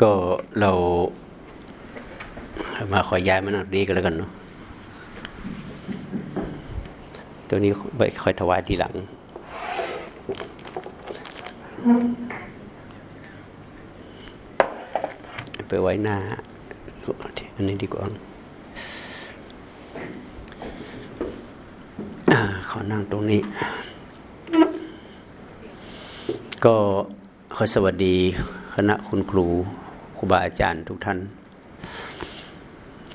ก็เรามาขอย้ายมานั่งดีกันแล้วกันเนาะตัวนี้ไว้คอยถวายทีหลัง ไปไว้หน้า อันนี้ดีกว่า ขอนั่งตรงนี้ ก็ขอสวัสดีคณะคุณครู ครูบาอาจารย์ทุกท่าน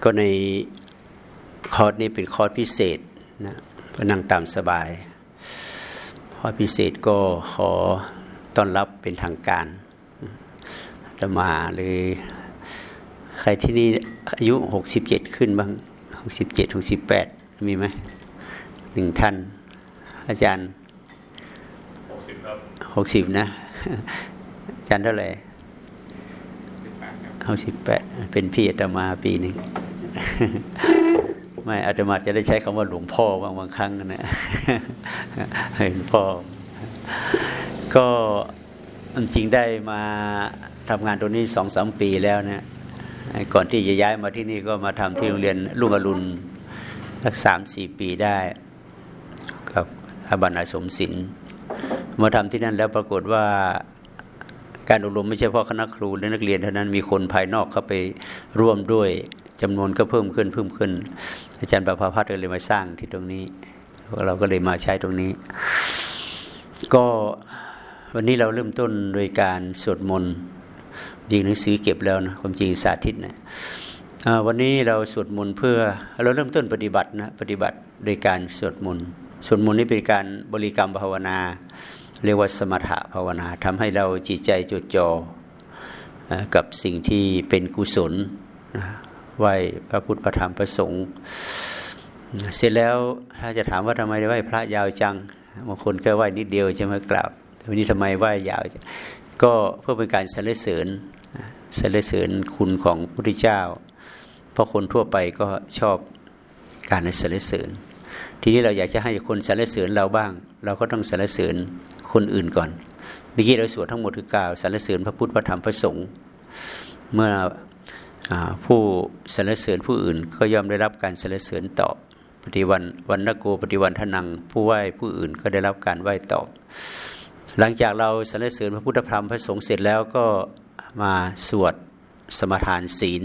ก็ในคอร์สนี้เป็นคอร์สพิเศษนะก็นั่งตามสบายคอร์สพิเศษก็ขอต้อนรับเป็นทางการจะมาหรือใครที่นี่อายุหกสิบเจ็ดขึ้นบ้างหกสิบเจ็ดหกสิบแปดมีไหมหนึ่งท่าน อาจารย์หกสิบครับหกสิบนะอาจารย์เท่าไหร่ เอาสิบแปดเป็นพี่อาตมาปีหนึ่งไม่อาตมาจะได้ใช้คำว่าหลวงพ่อบางบางครั้งนะเห็นพ่อ ก็จริงได้มาทำงานตรงนี้สองสามปีแล้วนะก่อนที่จะย้ายมาที่นี่ก็มาทำที่โรงเรียนลุงอรุณสักสามสี่ปีได้กับอาบันอาสมศิลป์มาทำที่นั่นแล้วปรากฏว่า การอบรมไม่ใช่เพราะคณะครูและนักเรียนเท่านั้นมีคนภายนอกเข้าไปร่วมด้วยจำนวนก็เพิ่มขึ้นเพิ่มขึ้น อาจารย์ประภาพัฒน์เลยมาสร้างที่ตรงนี้ เราก็เลยมาใช้ตรงนี้ ก็วันนี้เราเริ่มต้นโดยการสวดมนต์ยิงหนังสือเก็บแล้วนะความจริงสาธิตนะวันนี้เราสวดมนต์เพื่อเราเริ่มต้นปฏิบัตินะปฏิบัติโดยการสวดมนต์สวดมนต์นี่เป็นการบริกรรมภาวนา เรียกว่าสมถะภาวนาทำให้เราจิตใจจดจ่อกับสิ่งที่เป็นกุศลไหวพระพุทธพระธรรมพระสงฆ์เสร็จแล้วถ้าจะถามว่าทำไมได้ไหวพระยาวจังบางคนก็ไหวนิดเดียวใช่ไหมกราบวันนี้ทำไมไหวยาว ก็เพื่อเป็นการสรรเสริญสรรเสริญคุณของพระพุทธเจ้า เพราะคนทั่วไปก็ชอบการสรรเสริญ ทีนี้เราอยากจะให้คนสรรเสริญเราบ้าง เราก็ต้องสรรเสริญ คนอื่นก่อนเมื่อกี้เราสวดทั้งหมดคือกล่าวสรรเสริญพระพุทธพระธรรมพระสงฆ์เมื่อผู้สรรเสริญผู้อื่น ก็ย่อมได้รับการสรรเสริญตอบปฏิวันวันนโกปฏิวันทนัง ผู้ไหว้ผู้อื่นก็ได้รับการไหว้ตอบ หลังจากเราสรรเสริญพระพุทธธรรมพระสงฆ์เสร็จแล้วก็มาสวดสมทานศีล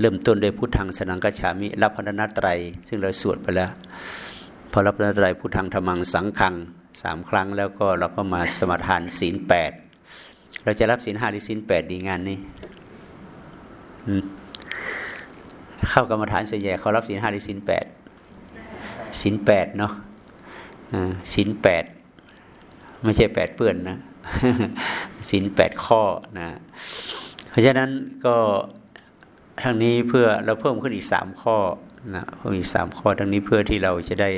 เริ่มต้นด้วยพุทธังสนังกัจฉามิรับพระนัตไตรซึ่งเราสวดไปแล้วพอรับพระนัตไตรพุทธังธรรมังสังขัง สามครั้งแล้วก็เราก็มาสมทานศีลแปดเราจะรับศีลห้าหรือศีลแปดดีงานนี้เข้ากรรมฐานส่วนใหญ่เขารับศีลห้าหรือศีลแปดศีลแปดเนาะศีลแปดไม่ใช่แปดเปื้อนนะศีลแปดข้อนะเพราะฉะนั้นก็ทางนี้เพื่อเราเพิ่มขึ้นอีกสามข้อนะเพิ่มอีกสามข้อทั้งนี้เพื่อที่เราจะได้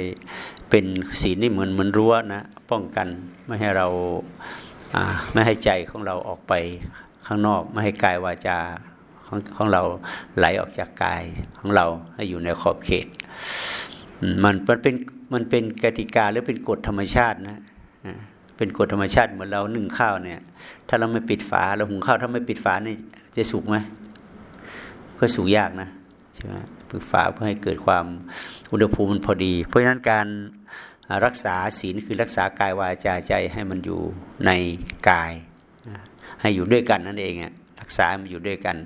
เป็นศีลนี่เหมือนเหมือนรั้วนะป้องกันไม่ให้เราไม่ให้ใจของเราออกไปข้างนอก ไม่ให้กายวาจาของของเราไหลออกจากกายของเราให้อยู่ในขอบเขต มันมันเป็นมันเป็นกติกาหรือเป็นกฎธรรมชาตินะเป็นกฎธรรมชาติเหมือนเรานึ่งข้าวเนี่ย ถ้าเราไม่ปิดฝาเราหุงข้าวถ้าไม่ปิดฝานี่จะสุกไหมก็สุกยากนะใช่ไหมปิดฝาเพื่อให้เกิดความอุณหภูมิมันพอดี เพราะฉะนั้นการ รักษาศีลคือรักษากายวาจาใจให้มันอยู่ในกาย ให้อยู่ด้วยกันนั่นเองอะรักษามันอยู่ด้วยกัน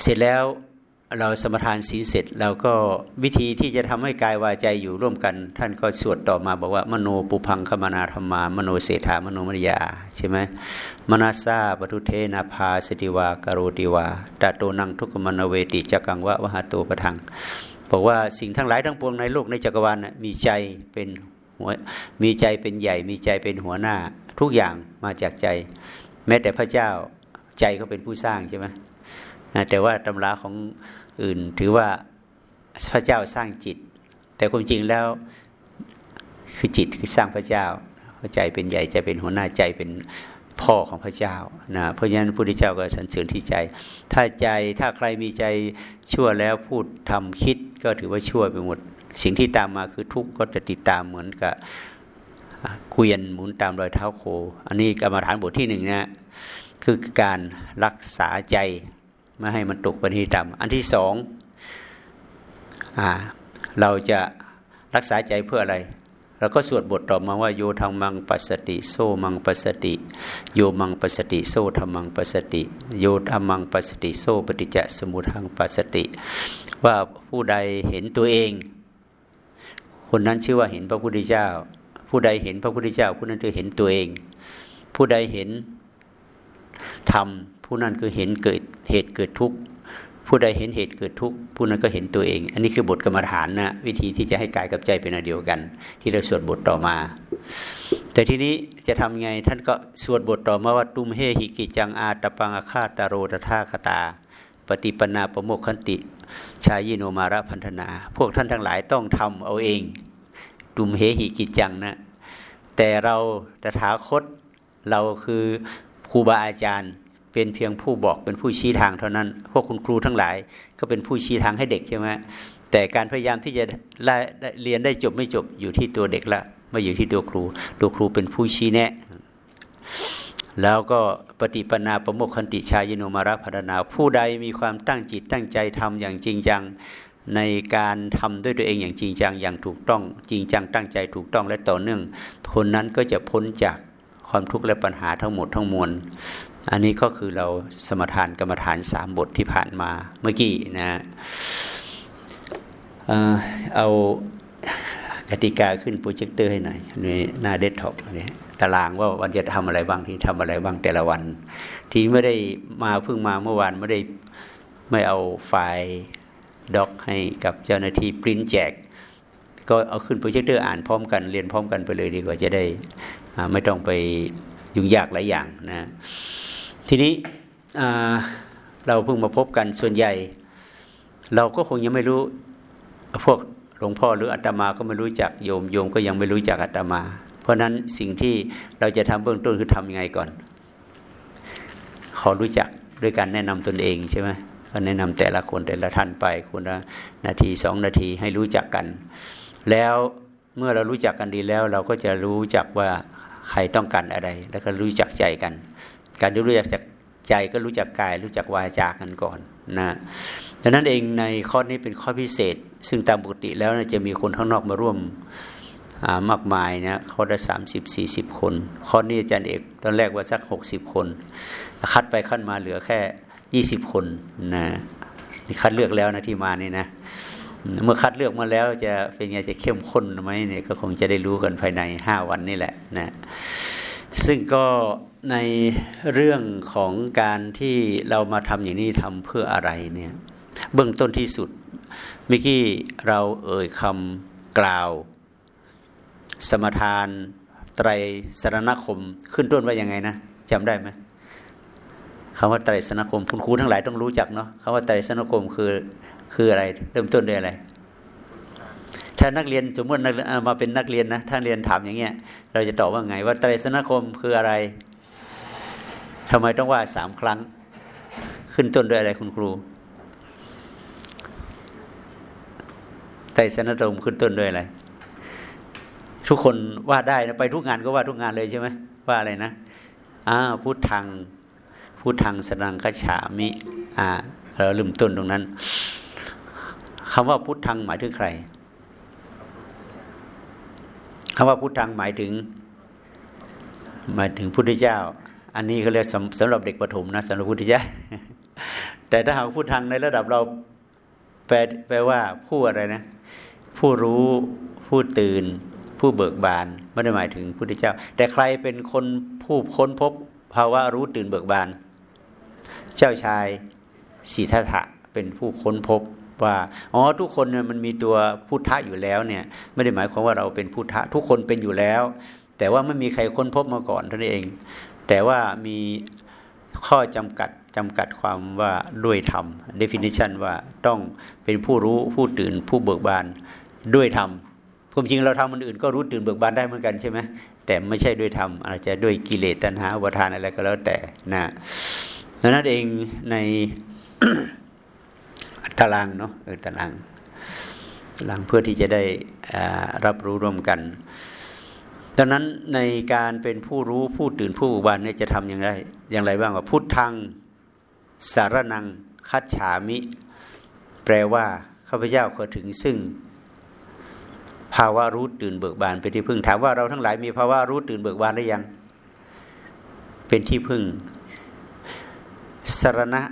เสร็จแล้วเราสมทานศีลเสร็จเราก็วิธีที่จะทำให้กายวาใจอยู่ร่วมกัน ท่านก็สวดต่อมาบอกว่ามโนปุพังคมนาธรรมามโนเศรษฐามโนมรยาใช่ไหมมนาซาปทุเทนาภาสติวากโรติวาตาโตนังทุกมนเวติจักังวะวหาโตปทัง บอกว่าสิ่งทั้งหลายทั้งปวงในโลกในจักรวาลมีใจเป็นหัวมีใจเป็นใหญ่ มีใจเป็นหัวหน้า ทุกอย่างมาจากใจ แม้แต่พระเจ้าใจก็เป็นผู้สร้างใช่ไหมแต่ว่าตำราของอื่นถือว่าพระเจ้าสร้างจิต แต่ความจริงแล้วคือจิตคือสร้างพระเจ้าใจเป็นใหญ่ใจเป็นหัวหน้าใจเป็น พ่อของพระเจ้านะเพราะฉะนั้นพระพุทธเจ้าก็สรรเสริญที่ใจ ถ้าใจถ้าใครมีใจชั่วแล้วพูดทำคิดก็ถือว่าชั่วไปหมด สิ่งที่ตามมาคือทุกข์ก็จะติดตามเหมือนกับเกวียนหมุนตามรอยเท้าโค อันนี้กรรมฐานบทที่หนึ่งนะคือการรักษาใจไม่ให้มันตกไปที่ต่ำอันที่สองอเราจะรักษาใจเพื่ออะไร เราก็สวดบทต่อมาว่าโยธรรมังปัสสติโซมังปัสสติ โยมังปัสสติโซธรรมังปัสสติ โยธรรมังปัสสติโซปฏิจจสมุทังปัสสติ ว่าผู้ใดเห็นตัวเอง คนนั้นชื่อว่าเห็นพระพุทธเจ้า ผู้ใดเห็นพระพุทธเจ้าผู้นั้นคือเห็นตัวเอง ผู้ใดเห็นธรรมผู้นั้นคือเห็นเกิดเหตุเกิดทุกข์ ผู้ใดเห็นเหตุเกิดทุกข์ผู้นั้นก็เห็นตัวเอง อันนี้คือบทกรรมฐานนะวิธีที่จะให้กายกับใจเป็นอันเดียวกัน ที่เราสวดบทต่อมา แต่ทีนี้จะทำไงท่านก็สวดบทต่อมาว่าตุมเฮหิกิจังอาตปังอาคาตาโรตธาคตา ปฏิปนาประโมคขันติ ชายิโนมาระพันธนา พวกท่านทั้งหลายต้องทำเอาเองตุมเฮหิกิจังนะแต่เราตถาคตเราคือครูบาอาจารย์ เป็นเพียงผู้บอกเป็นผู้ชี้ทางเท่านั้น พวกคุณครูทั้งหลาย ก็เป็นผู้ชี้ทางให้เด็กใช่ไหมแต่การพยายามที่จะเรียนได้จบไม่จบอยู่ที่ตัวเด็กละไม่อยู่ที่ตัวครู ตัวครูเป็นผู้ชี้แนะ แล้วก็ปฏิปนาประโมคคันติชายโนมารพัฒนาผู้ใดมีความตั้งจิตตั้งใจทำอย่างจริงจังในการทำด้วยตัวเองอย่างจริงจังอย่างถูกต้องจริงจังตั้งใจถูกต้องและต่อเนื่องคนนั้นก็จะพ้นจากความทุกข์และปัญหาทั้งหมดทั้งมวล อันนี้ก็คือเราสมทานกรรมฐานสามบทที่ผ่านมาเมื่อกี้นะเอากติกาขึ้นโปรเจคเตอร์ให้หน่อยในหน้าเดสก์ท็อปนี่ตารางว่าวันจะทำอะไรบ้างที่ทำอะไรบ้างแต่ละวัน ที่ไม่ได้มาเพิ่งมาเมื่อวานไม่ได้ไม่เอา file doc ให้กับเจ้าหน้าที่ปริ้นแจก ก็เอาขึ้นโปรเจคเตอร์อ่านพร้อมกันเรียนพร้อมกันไปเลยดีกว่าจะได้ไม่ต้องไปยุ่งยากหลายอย่างนะ ทีนี้เราเพิ่งมาพบกันส่วนใหญ่ เราก็คงยังไม่รู้พวกหลวงพ่อหรืออาตมาก็ไม่รู้จักโยมโยมก็ยังไม่รู้จักอาตมา เพราะนั้นสิ่งที่เราจะทำเบื้องต้นคือทำยังไงก่อน ขอรู้จักด้วยการแนะนำตนเองใช่ไหมก็แนะนำแต่ละคนแต่ละท่านไปคนละนาทีสองนาทีให้รู้จักกัน แล้วเมื่อเรารู้จักกันดีแล้ว เราก็จะรู้จักว่าใครต้องการอะไร แล้วก็รู้จักใจกัน การรู้จักใจก็รู้จักกาย รู้จักวาจากันก่อนนะดังนั้นเองในข้อนี้เป็นข้อพิเศษ ซึ่งตามปกติแล้วนะจะมีคนข้างนอกมาร่วมมากมายนะขาได้สามสิบสี่สิบคน ข้อนี้อาจารย์เอกตอนแรกว่าสักหกสิบคน คัดไปคัดมาเหลือแค่ยี่สิบคนนะนี่คัดเลือกแล้วนะที่มานี่นะเมื่อคัดเลือกมาแล้วจะเป็นไงจะเข้มข้นไหมเนี่ยก็คงจะได้รู้กันภายในห้าวันนี่แหละนะซึ่งก็ ในเรื่องของการที่เรามาทำอย่างนี้ทำเพื่ออะไรเนี่ยเบื้องต้นที่สุดเมื่อกี้เราเอ่ยคำกล่าว สมทาน ไตรสรณคมขึ้นต้นว่ายังไงนะจำได้ไหมคำว่าไตรสรณคมคุณครูทั้งหลายต้องรู้จักเนาะคำว่าไตรสรณคมคือคืออะไร เริ่มต้นด้วยอะไรถ้านักเรียนสมมติมาเป็นนักเรียนนะถ้าเรียนถามอย่างเงี้ย เราจะตอบว่าไงว่าไตรสนคมคืออะไร ทำไมต้องว่าสามครั้ง ขึ้นต้นด้วยอะไรคุณครูไตรสนคมขึ้นต้นด้วยอะไร ทุกคนว่าได้นะไปทุกงานก็ว่าทุกงานเลยใช่ไหมว่าอะไรนะอ้าพูดทางพูดทางสนังคฉามิ อ่า เราลืมต้นตรงนั้นคำว่าพุทธังหมายถึงใครคำว่าพุทธังหมายถึง หมายถึงพุทธเจ้า อันนี้เขาเรียกสำหรับเด็กประถมนะสำหรับพุทธเจ้าแต่ถ้าหากพุทธังในระดับเราแปลแปลว่าผู้อะไรนะ ผู้รู้ผู้ตื่น ผู้เบิกบานไม่ได้หมายถึงพุทธเจ้า แต่ใครเป็นคนผู้ค้นพบภาวะรู้ตื่นเบิกบาน เจ้าชายสีทัตถะเป็นผู้ค้นพบว่าอ๋อทุกคนมันมีตัวพุทธะอยู่แล้วเนี่ยไม่ได้หมายความว่าเราเป็นพุทธะทุกคนเป็นอยู่แล้ว แต่ว่าไม่มีใครค้นพบมาก่อนท่านเอง แต่ว่ามีข้อจำกัดจำกัดความว่าด้วยธรรม definition ว่าต้องเป็นผู้รู้ผู้ตื่นผู้เบิกบานด้วยธรรมความจริงเราทำมันอื่นก็รู้ตื่นเบิกบานได้เหมือนกันใช่ไหมแต่ไม่ใช่ด้วยธรรมอาจจะด้วยกิเลสตัณหาอุปทานอะไรก็แล้วแต่นะดังนั้นเองในตารางเนาะเออตารางตารางเพื่อที่จะได้รับรู้ร่วมกัน ดังนั้นในการเป็นผู้รู้ผู้ตื่นผู้อุบานเนี่ยจะทำอย่างไร อย่างไรบ้างว่าพุทธังสารนังคัจฉามิ แปลว่าข้าพเจ้าก็ถึงซึ่ง ภาวะรู้ตื่นเบิกบานเป็นที่พึ่งถามว่าเราทั้งหลายมีภาวะรู้ตื่นเบิกบานหรือยัง เป็นที่พึ่งสารณะ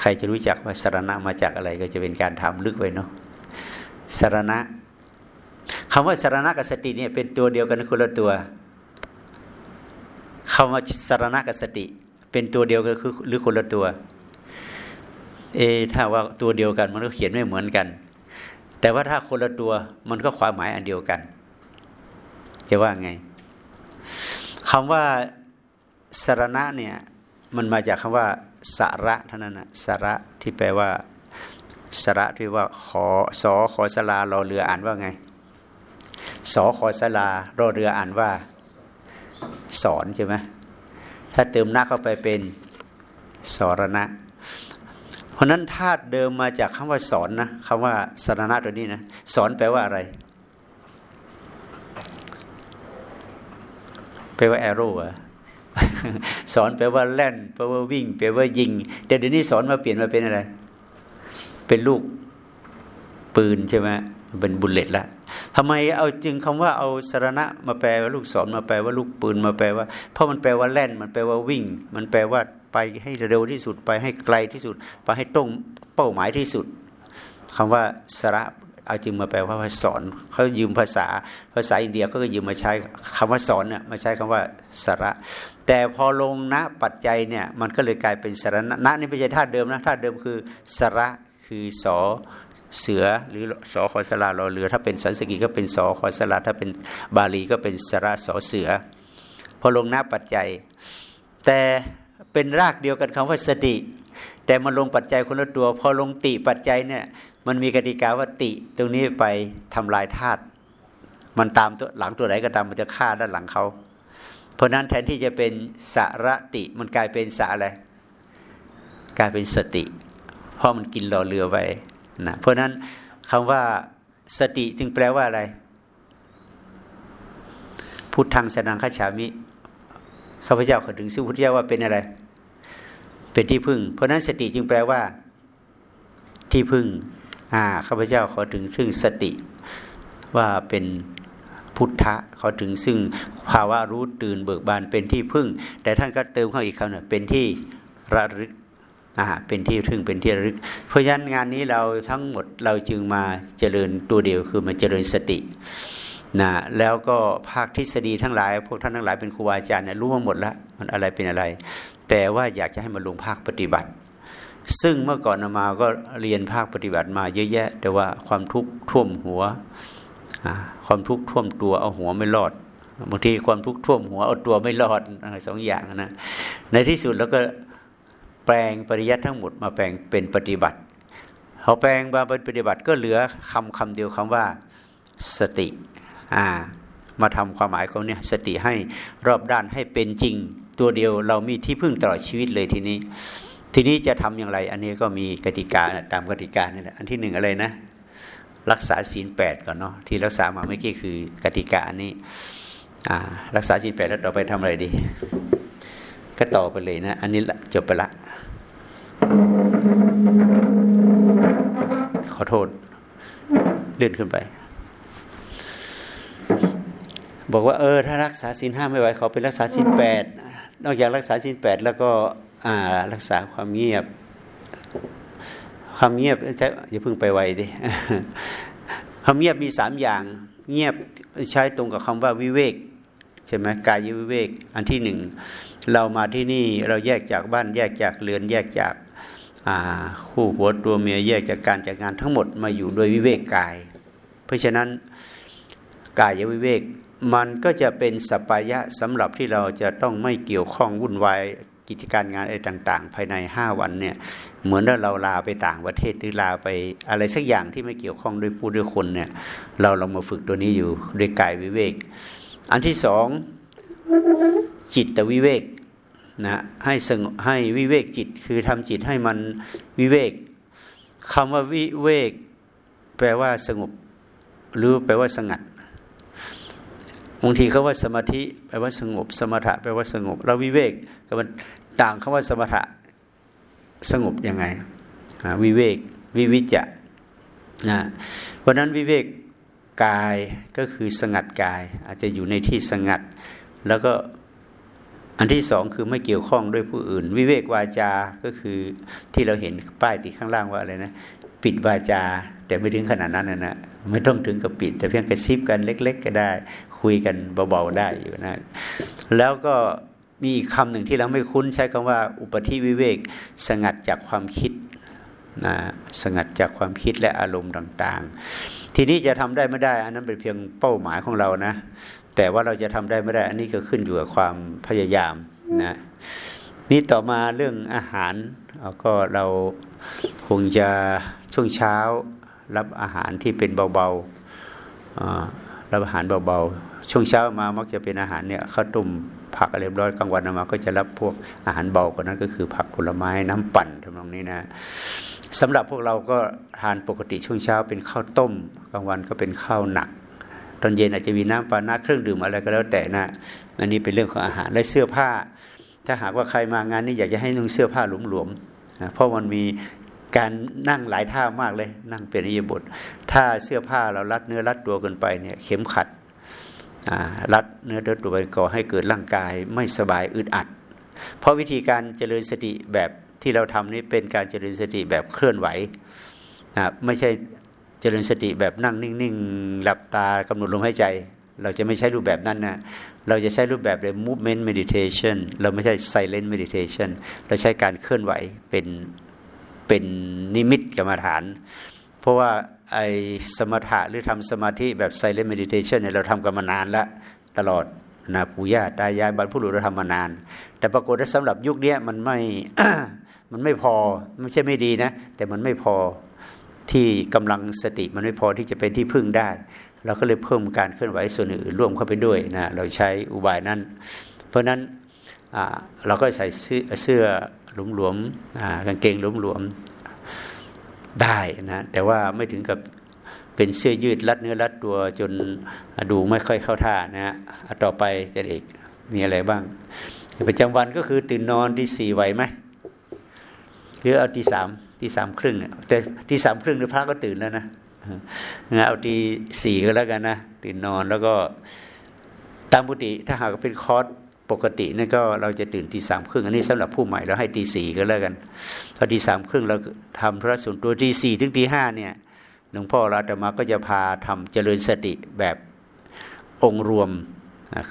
ใครจะรู้จักว่าสารณะมาจากอะไรก็จะเป็นการทำลึกไว้เนาะสารณะ คำว่าสารณะกับสติเนี่ยเป็นตัวเดียวกันคนละตัวคำว่าสารณะกับสติ เป็นตัวเดียวกันคือหรือคนละตัว เอถ้าว่าตัวเดียวกันมันก็เขียนไม่เหมือนกัน แต่ว่าถ้าคนละตัวมันก็ความหมายอันเดียวกัน จะว่าไงคำว่าสารณะเนี่ยมันมาจากคำว่าสาระเท่านั้นนะสาระที่แปลว่าสาระที่ว่าขอสอขอสลารอเรืออ่านว่าไง สอขอสลารอเรืออ่านว่า สอนใช่ไหมถ้าเติมหน้าเข้าไปเป็นสรณะ เพราะนั้นธาตุเดิมมาจากคำว่าสอนนะคำว่าสรณะตัวนี้นะสอนแปลว่าอะไรแปลว่าแอโร่อะสอนแปลว่าแล่นแปลว่าวิ่งแปลว่ายิงแต่เดี๋ยวนี้สอนมาเปลี่ยนมาเป็นอะไร เป็นลูกปืนใช่ไหมเป็นบุลเลตละ ทำไมเอาจึงคำว่าเอาสารณะมาแปลว่าลูกศรมาแปลว่าลูกปืนมาแปลว่า เพราะมันแปลว่าแล่น มันแปลว่าวิ่ง มันแปลว่าไปให้เร็วที่สุดไปให้ไกลที่สุด ไปให้ตรงเป้าหมายที่สุดคำว่าสระเอาจึงมาแปลว่าสอนเขายืมภาษาภาษาอินเดียก็ยืมมาใช้คำว่าสอนเนี่ยมาใช้คำว่าสระแต่พอลงณปัจจัยเนี่ยมันก็เลยกลายเป็นสระณนี่ไม่ใช่ธาตุเดิมนะธาตุเดิมคือสระคือสอ เสือหรือสอคอสลารอเรือ ถ้าเป็นสันสกีก็เป็นสอคอสลาถ้าเป็นบาลีก็เป็นสระสอเสือ พอลงหน้าปัจจัย แต่เป็นรากเดียวกันคำว่าสติ แต่มันลงปัจจัยคนละตัว พอลงติปัจจัยเนี่ยมันมีกติกาว่าติ ตรงนี้ไปทำลายธาตุมันตามตัวหลังตัวไหนก็ตามมันจะฆ่าด้านหลังเขาเพราะนั้นแทนที่จะเป็นสระติมันกลายเป็นสาอะไรกลายเป็นสติ เพราะมันกินหล่อเรือไว้ นะเพราะนั้นคำว่าสติจึงแปลว่าอะไร พุทธังสนังขฉามิข้าพเจ้าขอถึงซึ่งพุทธเจ้าว่าเป็นอะไร เป็นที่พึ่ง เพราะนั้นสติจึงแปลว่า ที่พึ่งอ่าข้าพเจ้าขอถึงซึ่งสติว่าเป็นพุทธะเขาถึงซึ่งภาวะรู้ตื่นเบิกบานเป็นที่พึ่ง แต่ท่านก็เติมเข้าอีกคำหนึ่งเป็นที่ระลึก อ่าเป็นที่พึ่งเป็นที่ระลึก เพราะฉะนั้นงานนี้เราทั้งหมดเราจึงมาเจริญตัวเดียวคือมาเจริญสตินะแล้วก็ภาคทฤษฎีทั้งหลาย พวกท่านทั้งหลายเป็นครูบาอาจารย์เนี่ยรู้มาหมดแล้วมันอะไรเป็นอะไร แต่ว่าอยากจะให้มาลงภาคปฏิบัติ ซึ่งเมื่อก่อนมาก็เรียนภาคปฏิบัติมาเยอะแยะ แต่ว่าความทุกข์ท่วมหัวความทุกข์ท่วมตัวเอาหัวไม่รอดบางทีความทุกข์ท่วมหัวเอาตัวไม่รอดอะไรสองอย่างนะในที่สุดแล้วก็ แปลงปริยัติทั้งหมดมาแปลงเป็นปฏิบัติพอแปลงมาเป็นปฏิบัติก็เหลือคำคำเดียวคำว่าสติอ่ามาทำความหมายของเนี่ยสติให้รอบด้านให้เป็นจริง ตัวเดียวเรามีที่พึ่งตลอดชีวิตเลยทีนี้ ทีนี้จะทำอย่างไร อันนี้ก็มีกติกาตามกติกานี่แหละอันที่หนึ่งอะไรนะ รักษาศีลแปดก่อนเนาะที่รักษามาเมื่อกี้คือกติกาอันนี้รักษาศีลแปดแล้วเราไปทำอะไรดี ก็ต่อไปเลยนะ อันนี้จบไปละ ขอโทษ เลื่อนขึ้นไป บอกว่าเออ ถ้ารักษาศีลห้าไม่ไหวเขาไปรักษาศีลแปดนอกจากรักษาศีลแปดแล้วก็รักษาความเงียบ ความเงียบใช่อย่าเพิ่งไปไวดิความเงียบมีสามอย่าง เงียบใช้ตรงกับคำว่าวิเวกใช่ไหมกายวิเวก อันที่หนึ่ง เรามาที่นี่เราแยกจากบ้านแยกจากเรือนแยกจากคู่หัวตัวเมียแยกจากการจากงานทั้งหมดมาอยู่โดยวิเวกกาย เพราะฉะนั้นกายวิเวกมันก็จะเป็นสปายะสำหรับที่เราจะต้องไม่เกี่ยวข้องวุ่นวายกิจการงานอะไรต่าง ๆ ภายในห้าวันเนี่ยเหมือนถ้าเราลาไปต่างประเทศหรือลาไปอะไรสักอย่างที่ไม่เกี่ยวข้องด้วยผู้ด้วยคนเนี่ยเราเรามาฝึกตัวนี้อยู่ด้วยกายวิเวก อันที่สองจิตวิเวก นะให้สงให้วิเวกจิตคือทำจิตให้มันวิเวกคำว่าวิเวก แปลว่าสงบ หรือแปลว่าสงัดบางทีเขาว่าสมาธิแปลว่าสงบ สมถะแปลว่าสงบเราวิเวกกับมันต่างคาว่าสมถะสงบยังไงวิเวกวิวิจะนะเพราะนั้นวิเวกกายก็คือสงัดกาย อาจจะอยู่ในที่สงัด แล้วก็ อันที่สองคือไม่เกี่ยวข้องด้วยผู้อื่น วิเวกวาจา ก็คือที่เราเห็นป้ายติดข้างล่างว่าอะไรนะ ปิดวาจา แต่ไม่ถึงขนาดนั้นนะนะไม่ต้องถึงกับปิด แต่เพียงกระซิบกันเล็ก ๆ ก็ได้ คุยกันเบาๆได้อยู่นะ แล้วก็มีคำหนึ่งที่เราไม่คุ้นใช้คำว่า อุปธิวิเวก สงัดจากความคิดนะสงัดจากความคิดและอารมณ์ต่าง ๆ ทีนี้จะทำได้ไม่ได้ อันนั้นเป็นเพียงเป้าหมายของเรานะ แต่ว่าเราจะทำได้ไม่ได้ อันนี้ก็ขึ้นอยู่กับความพยายามนะนี่ต่อมาเรื่องอาหารก็เราคงจะช่วงเช้ารับอาหารที่เป็นเบาๆรับอาหารเบาๆ ช่วงเช้ามามักจะเป็นอาหารเนี่ยข้าวต้มผักอะไรร้อยกลางวันมา ก็จะรับพวกอาหารเบากว่านั้นก็คือผักผลไม้น้ำปั่นทำนองนี้นะสำหรับพวกเราก็ทานปกติช่วงเช้าเป็นข้าวต้มกลางวันก็เป็นข้าวหนัก ตอนเย็นอาจจะมีน้ำปลาน้าเครื่องดื่มอะไรก็แล้วแต่นะอันนี้เป็นเรื่องของอาหารและเสื้อผ้า ถ้าหากว่าใครมางานนี้อยากจะให้นุ่งเสื้อผ้าหลวมๆนะเพราะมันมีการนั่งหลายท่ามากเลยนั่งเป็นอิยบท ถ้าเสื้อผ้าเรารัดเนื้อรัดตัวเกินไปเนี่ยเข็มขัดรัดเนื้อรัดตัวไปก่อให้เกิดร่างกายไม่สบายอึดอัด เพราะวิธีการเจริญสติแบบที่เราทำนี้เป็นการเจริญสติแบบเคลื่อนไหวนะไม่ใช่ เจริญสติแบบนั่งนิ่งๆ หลับตากำหนดลมหายใจ เราจะไม่ใช้รูปแบบนั้นนะเราจะใช้รูปแบบเลย movement meditation เราไม่ใช่ silent meditation เราใช้การเคลื่อนไหวเป็นเป็นนิมิตกรรมฐาน เพราะว่าไอสมถะหรือทำสมาธิแบบ silent meditation เนี่ยเราทำกันมานานแล้วตลอดนาปู่ย่าตายายบรรพบุรุษเราทำมานาน แต่ปรากฏว่าสำหรับยุคนี้มันไม่มันไม่พอไม่ใช่ไม่ดีนะ แต่มันไม่พอ ที่กำลังสติมันไม่พอที่จะเป็นที่พึ่งได้ เราก็เลยเพิ่มการเคลื่อนไหวส่วนอื่นร่วมเข้าไปด้วยนะเราใช้อุบายนั้น เพราะนั้นเราก็ใส่เสื้อหลวมๆกางเกงหลวมๆได้นะแต่ว่าไม่ถึงกับเป็นเสื้อยืดรัดเนื้อรัดตัวจนดูไม่ค่อยเข้าท่านะฮะต่อไปจะเอกมีอะไรบ้าง ประจำวันก็คือตื่นนอนที่สี่ไหวไหมหรือเอาที่สาม ที่สามครึ่งแต่ที่สามครึ่งเนี่พระก็ตื่นแล้วนะนเอาทีสี่ก็แล้วกันนะตื่นนอนแล้วก็ตามปกติถ้าหากเป็นคอร์สปกตินี่ก็เราจะตื่นตีสามครึ่งอันนี้สำหรับผู้ใหม่เราให้ตีสี่ก็แล้วกันพอตีสามครึ่งเราทำพระส่วนตัวตีสี่ถึงตีห้าเนี่ยหลวงพ่อราตมาก็จะพาทำเจริญสติแบบองค์รวม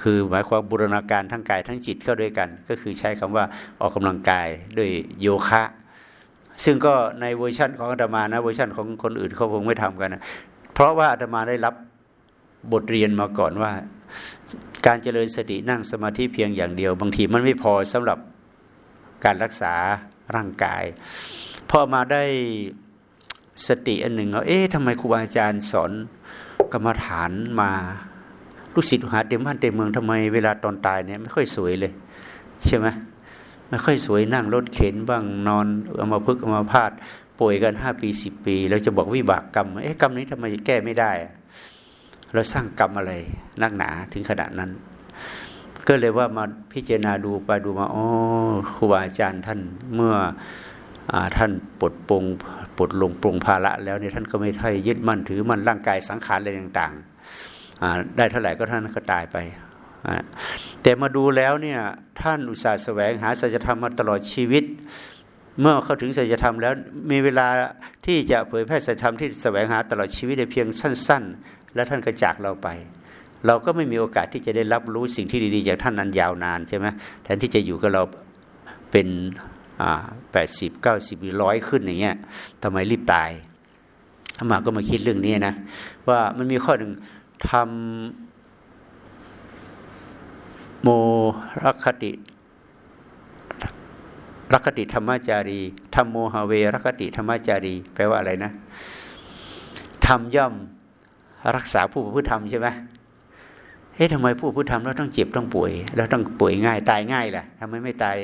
คือหมายความบูรณาการทั้งกายทั้งจิตเข้าด้วยกัน ก็คือใช้คำว่าออกกำลังกายด้วยโยคะ ซึ่งก็ในเวอร์ชันของอาตมานะเวอร์ชันของคนอื่นเขาคงไม่ทำกันนะเพราะว่าอาตมาได้รับบทเรียนมาก่อนว่า การเจริญสตินั่งสมาธิเพียงอย่างเดียว บางทีมันไม่พอสำหรับการรักษาร่างกายพอมาได้สติอันหนึ่งเอ๊ะทำไมครูบาอาจารย์สอนกรรมฐานมาลูกศิษย์หาเต็มบ้านเต็มเมืองทำไมเวลาตอนตายเนี่ยไม่ค่อยสวยเลย ใช่ไหม ไม่ค่อยสวยนั่งรถเข็นบ้างนอนเอามาพึกเอามาพาดป่วยกันห้าปีสิบปี แล้วจะบอกวิบากกรรมเอ๊ะกรรมนี้ทำไมแก้ไม่ได้ เราสร้างกรรมอะไรนักหนาถึงขนาดนั้น ก็เลยว่ามาพิจารณาดูไปดูมาอ๋อครูบาอาจารย์ท่านเมื่ออท่านปลดปรงปลดลงปรงภาระแล้วเนี่ยท่านก็ไม่ค่อยยึดมั่นถือมั่นร่างกายสังขารอะไรต่างๆได้เท่าไหร่ก็ท่านก็ตายไป แต่มาดูแล้วเนี่ยท่านอุตส่าห์แสวงหาสัจธรรมมาตลอดชีวิต เมื่อเข้าถึงสัจธรรมแล้วมีเวลาที่จะเผยแพร่สัจธรรมที่แสวงหาตลอดชีวิตในเพียงสั้น ๆ แล้วท่านก็จากเราไป เราก็ไม่มีโอกาสที่จะได้รับรู้สิ่งที่ดีๆจากท่านนั้นยาวนานใช่ไหมแทนที่จะอยู่กับเราเป็นแปดสิบเก้าสิบร้อยขึ้นอย่างเงี้ยทำไมรีบตายถ้ามาก็มาคิดเรื่องนี้นะว่ามันมีข้อหนึ่งทำ โมรัคติรัคติธรรมจารีธรรมโมหเวรัคติธรรมจารี แปลว่าอะไรนะทำย่อมรักษาผู้ผู้ทำใช่ไหมเฮ้ยทำไมผู้ผู้ทำแล้วต้องเจ็บต้องป่วย แล้วต้องป่วยง่ายตายง่ายล่ะทำไมไม่ตาย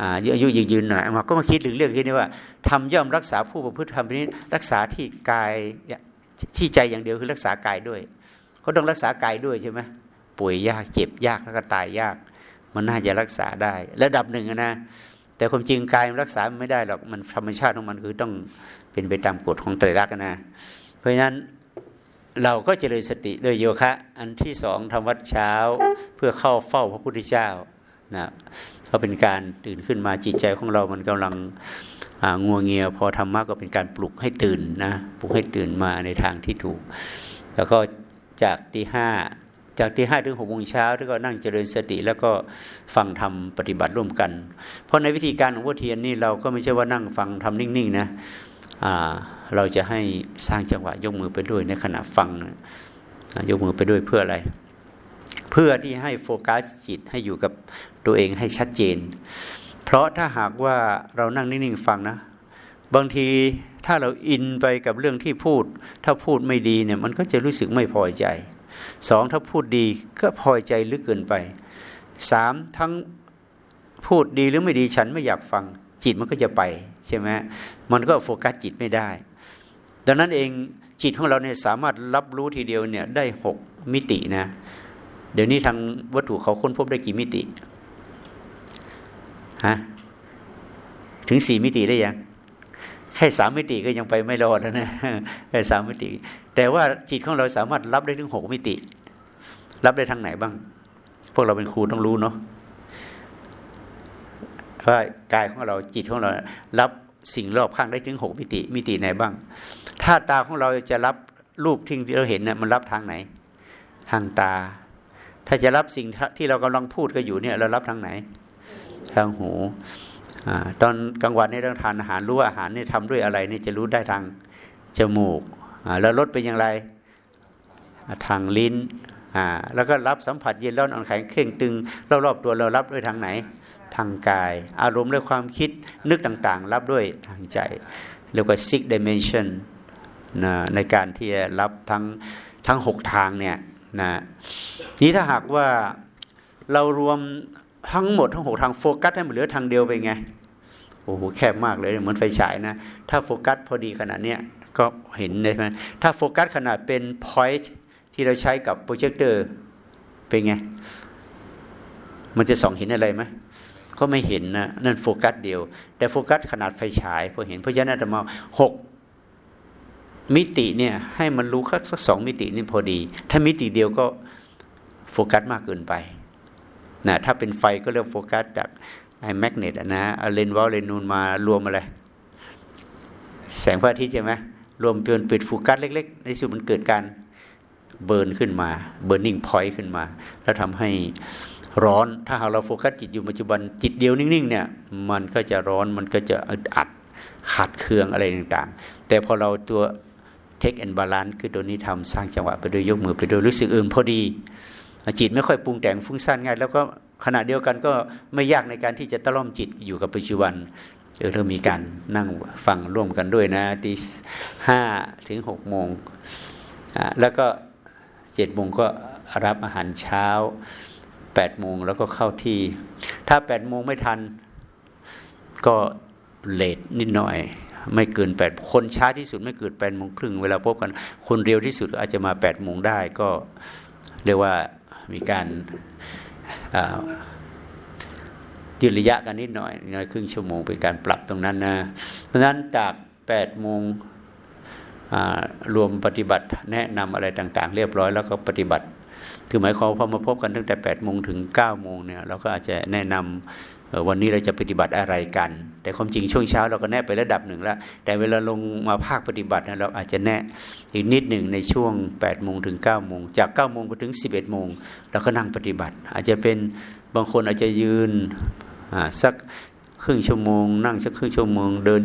อายุยืนยืนหน่อยมาก็มาคิดถึงเรื่องที่นี้ว่าทำย่อมรักษาผู้ประพฤติธรรมนี้ รักษาที่กายที่ใจอย่างเดียวคือรักษากายด้วยเขาต้องรักษากายด้วยใช่ไหม ป่วยยากเจ็บยากแล้วก็ตายยาก มันน่าจะรักษาได้ระดับหนึ่งนะแต่ความจริงกายมันรักษาไม่ได้หรอกมันธรรมชาติของมันคือต้องเป็นไปตามกฎของไตรลักษณ์นะเพราะฉะนั้นเราก็เจริญสติโดยโยคะ อันที่สองทำวัดเช้าเพื่อเข้าเฝ้าพระพุทธเจ้านะก็เป็นการตื่นขึ้นมาจิตใจของเรามันกำลังงัวเงียพอธรรมะก็เป็นการปลุกให้ตื่นนะปลุกให้ตื่นมาในทางที่ถูก แล้วก็จากที่ห้า จากที่ห้าถึงหกโมงเช้าที่ก็นั่งเจริญสติ แล้วก็ฟังธรรมปฏิบัติร่วมกัน เพราะในวิธีการของพุทเทียนนี่เราก็ไม่ใช่ว่านั่งฟังทำนิ่งๆนะเราจะให้สร้างจังหวะยกมือไปด้วยในขณะฟังยกมือไปด้วยเพื่ออะไร เพื่อที่ให้โฟกัสจิตให้อยู่กับตัวเองให้ชัดเจน เพราะถ้าหากว่าเรานั่งนิ่งๆฟังนะ บางทีถ้าเราอินไปกับเรื่องที่พูด ถ้าพูดไม่ดีเนี่ยมันก็จะรู้สึกไม่พอใจ สองถ้าพูดดีก็พอใจลึกเกินไปสามทั้งพูดดีหรือไม่ดีฉันไม่อยากฟังจิตมันก็จะไปใช่ไหมมันก็โฟกัสจิตไม่ได้ ดังนั้นเองจิตของเราเนี่ยสามารถรับรู้ทีเดียวเนี่ยได้หกมิตินะ เดี๋ยวนี้ทางวัตถุเขาค้นพบได้กี่มิติฮะถึงสี่มิติได้ยังแค่สามมิติก็ยังไปไม่รอดแล้วนะแค่สามมิติ แต่ว่าจิตของเราสามารถรับได้ถึงหกมิติ รับได้ทางไหนบ้าง พวกเราเป็นครูต้องรู้เนาะว่ากายของเราจิตของเรารับสิ่งรอบข้างได้ถึงหกมิติ มิติไหนบ้าง ถ้าตาของเราจะรับรูปที่เราเห็นเนี่ยมันรับทางไหน ทางตา ถ้าจะรับสิ่งที่เรากำลังพูดกันอยู่เนี่ยเรารับทางไหน ทางหูตอนกลางวันในี่ต้องทานอาหารรู้ว่าอาหารเนี่ยทำด้วยอะไรเนี่ยจะรู้ได้ทางจมูก แล้วรสเป็นอย่างไร ทางลิ้นแล้วก็รับสัมผัสเย็นร้อนอ่อนแข็งเข่งตึงรอบๆตัวเรารับด้วยทางไหน ทางกาย อารมณ์และความคิดนึกต่างๆ รับด้วยทางใจเรียกว่า six dimension นะในการที่จะรับทั้งทั้งหกทางเนี่ยนะนี้ถ้าหากว่าเรารวมทั้งหมดทั้งหกทางโฟกัสให้มันเหลือทางเดียวไปไงโอ้โหแคบมากเลยเหมือนไฟฉายนะ ถ้าโฟกัสพอดีขนาดเนี้ย ก็เห็นเลยไหมถ้าโฟกัสขนาดเป็น point ที่เราใช้กับโปรเจคเตอร์เป็นไง มันจะส่องเห็นอะไรไหมก็ไม่เห็นนะนั่นโฟกัสเดียว แต่โฟกัสขนาดไฟฉายพอเห็นเพราะฉะนั้นอาตมาหกมิติเนี่ยให้มันรู้แค่สักสองมิตินี่พอดี ถ้ามิติเดียวก็โฟกัสมากเกินไปนะถ้าเป็นไฟก็เรียกโฟกัสจากไอ้ magnet นะเลนส์วอลเลนส์นูนมารวมอะไร แสงพระอาทิตย์ใช่ไหม รวมเป็นจุดโฟกัสเล็ก ๆ ในสุดมันเกิดการ burn ขึ้นมา burning point ขึ้นมา แล้วทำให้ร้อนถ้าหากเราโฟกัสจิตอยู่ปัจจุบันจิตเดียวนิ่งๆเนี่ยมันก็จะร้อนมันก็จะอึดอัดขัดเคืองอะไรต่างๆ แต่พอเราตัว check and balance คือตัวนี้ทำสร้างจังหวะไปโดยยกมือไปโดยรู้สึกอื่นพอดี จิตไม่ค่อยปรุงแต่งฟุ้งซ่านง่าย แล้วก็ขณะเดียวกันก็ไม่ยากในการที่จะตะล่อมจิตอยู่กับปัจจุบัน เออเรามีการนั่งฟังร่วมกันด้วยนะตีห้าถึงหกโมงแล้วก็เจ็ดโมงก็รับอาหารเช้าแปดโมงแล้วก็เข้าที่ ถ้าแปดโมงไม่ทัน ก็เลทนิดหน่อย ไม่เกินแปดคนช้าที่สุดไม่เกินแปดโมงครึ่งเวลาพบกัน คนเร็วที่สุดอาจจะมาแปดโมงได้ก็เรียกว่ามีการ ยืดระยะกันนิดหน่อยน้อยครึ่งชั่วโมงเป็นการปรับตรงนั้นนะเพราะฉะนั้นจาก8โมงรวมปฏิบัติแนะนำอะไรต่างๆ เรียบร้อยแล้วก็ปฏิบัติ คือหมายความพอมาพบกันตั้งแต่8โมงถึง9โมงเนี่ยเราก็อาจจะแนะนำวันนี้เราจะปฏิบัติอะไรกัน แต่ความจริงช่วงเช้าเราก็แนะไประดับหนึ่งแล้ว แต่เวลาลงมาภาคปฏิบัติเราอาจจะแนะอีกนิดหนึ่งในช่วง8โมงถึง9โมงจาก9โมงไปถึง11โมงเราก็นั่งปฏิบัติ อาจจะเป็นบางคนอาจจะยืน สักครึ่งชั่วโมง นั่งสักครึ่งชั่วโมงเดิน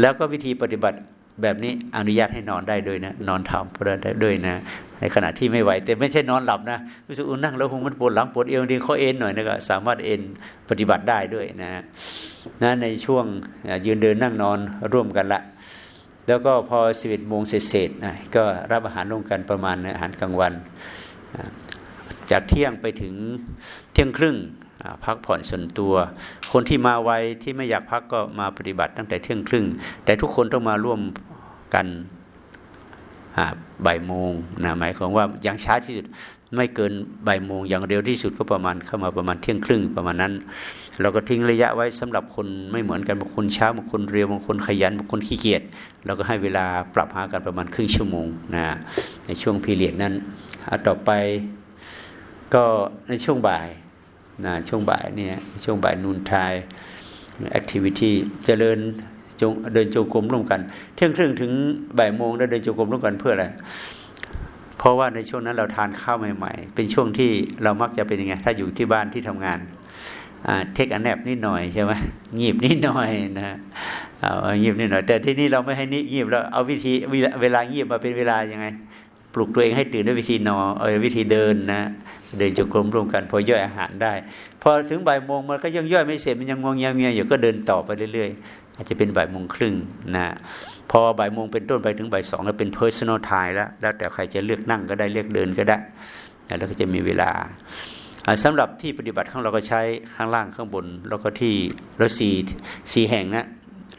แล้วก็วิธีปฏิบัติแบบนี้อนุญาตให้นอนได้ด้วยนะนอนทำได้ด้วยนะ ในขณะที่ไม่ไหว แต่ไม่ใช่นอนหลับนะรู้สึกนั่งแล้วคงมันปวดหลังปวดเอวดีเขาเอ็นหน่อยนะก็สามารถเอ็นปฏิบัติได้ด้วยนะนะในช่วงยืนเดินนั่งนอนร่วมกันละ แล้วก็พอสิบเอ็ดโมงเสร็จนะก็รับอาหารร่วมกันประมาณอาหารกลางวัน จากเที่ยงไปถึงเที่ยงครึ่ง พักผ่อนส่วนตัว คนที่มาไวที่ไม่อยากพักก็มาปฏิบัติตั้งแต่เที่ยงครึ่ง แต่ทุกคนต้องมาร่วมกันบ่ายโมงนะหมายความว่าอย่างช้าที่สุดไม่เกินบ่ายโมงอย่างเร็วที่สุดก็ประมาณเข้ามาประมาณเที่ยงครึ่งประมาณนั้น เราก็ทิ้งระยะไว้สำหรับคนไม่เหมือนกันบางคนเช้าบางคนเร็วบางคนขยันบางคนขี้เกียจเราก็ให้เวลาปรับหากันประมาณครึ่งชั่วโมงนะในช่วงพีเรียดนั้นต่อไปก็ในช่วงบ่าย นะช่วงบ่ายเนี่ยช่วงบ่าย noontime activity เจริญจงเดินจงกรมร่วมกัน เที่ยงครึ่งถึงบ่ายโมงแล้วเดินจงกรมร่วมกันเพื่ออะไรเพราะว่าในช่วงนั้นเราทานข้าวใหม่ๆ เป็นช่วงที่เรามักจะเป็นยังไง ถ้าอยู่ที่บ้านที่ทำงาน take a nap นิดหน่อยใช่ไหมงีบนิดหน่อยนะเอางีบนิดหน่อย แต่ที่นี่เราไม่ให้นิงีบเราเอาวิธีเวลางีบมาเป็นเวลายังไง ปลุกตัวเองให้ตื่นด้วยวิธีนอนเออวิธีเดินนะเดินจงกรมร่วมกันพอย่อยอาหารได้ พอถึงบ่ายโมงมันก็ยังย่อยไม่เสร็จมันยังงงยังเงียอยู่ก็เดินต่อไปเรื่อยๆ อาจจะเป็นบ่ายโมงครึ่งนะพอบ่ายโมงเป็นต้นไปถึงบ่ายสองแล้วเป็น personal time แล้วแล้วแต่ใครจะเลือกนั่งก็ได้เลือกเดินก็ได้แล้วก็จะมีเวลาสำหรับที่ปฏิบัติของเราก็ใช้ข้างล่างข้างบน แล้วก็ที่รถสี่สี่แห่งนะ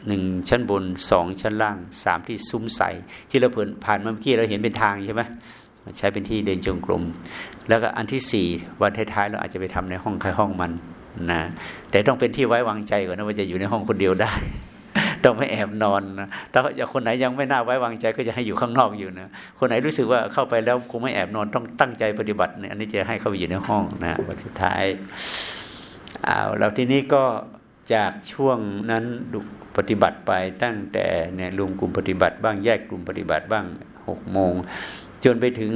หนึ่งชั้นบนสองชั้นล่างสามที่ซุ้มใสที่เราเพิ่นผ่านมาเมื่อกี้เราเห็นเป็นทางใช่ไหมใช้เป็นที่เดินจงกรมแล้วก็อันที่สี่วันท้ายๆเราอาจจะไปทำในห้องใครห้องมันนะแต่ต้องเป็นที่ไว้วางใจก่อนนะว่าจะอยู่ในห้องคนเดียวได้ ต้องไม่แอบนอนนะถ้าอย่าคนไหนยังไม่น่าไว้วางใจก็จะให้อยู่ข้างนอกอยู่นะคนไหนรู้สึกว่าเข้าไปแล้วคงไม่แอบนอนต้องตั้งใจปฏิบัติเนี่ยอันนี้จะให้เข้าไปอยู่ในห้องนะวันสุดท้ายเอาแล้วทีนี้ก็จากช่วงนั้น ปฏิบัติไปตั้งแต่เนี่ยรวมกลุ่มปฏิบัติบ้างแยกกลุ่มปฏิบัติบ้างหกโมงจนไปถึง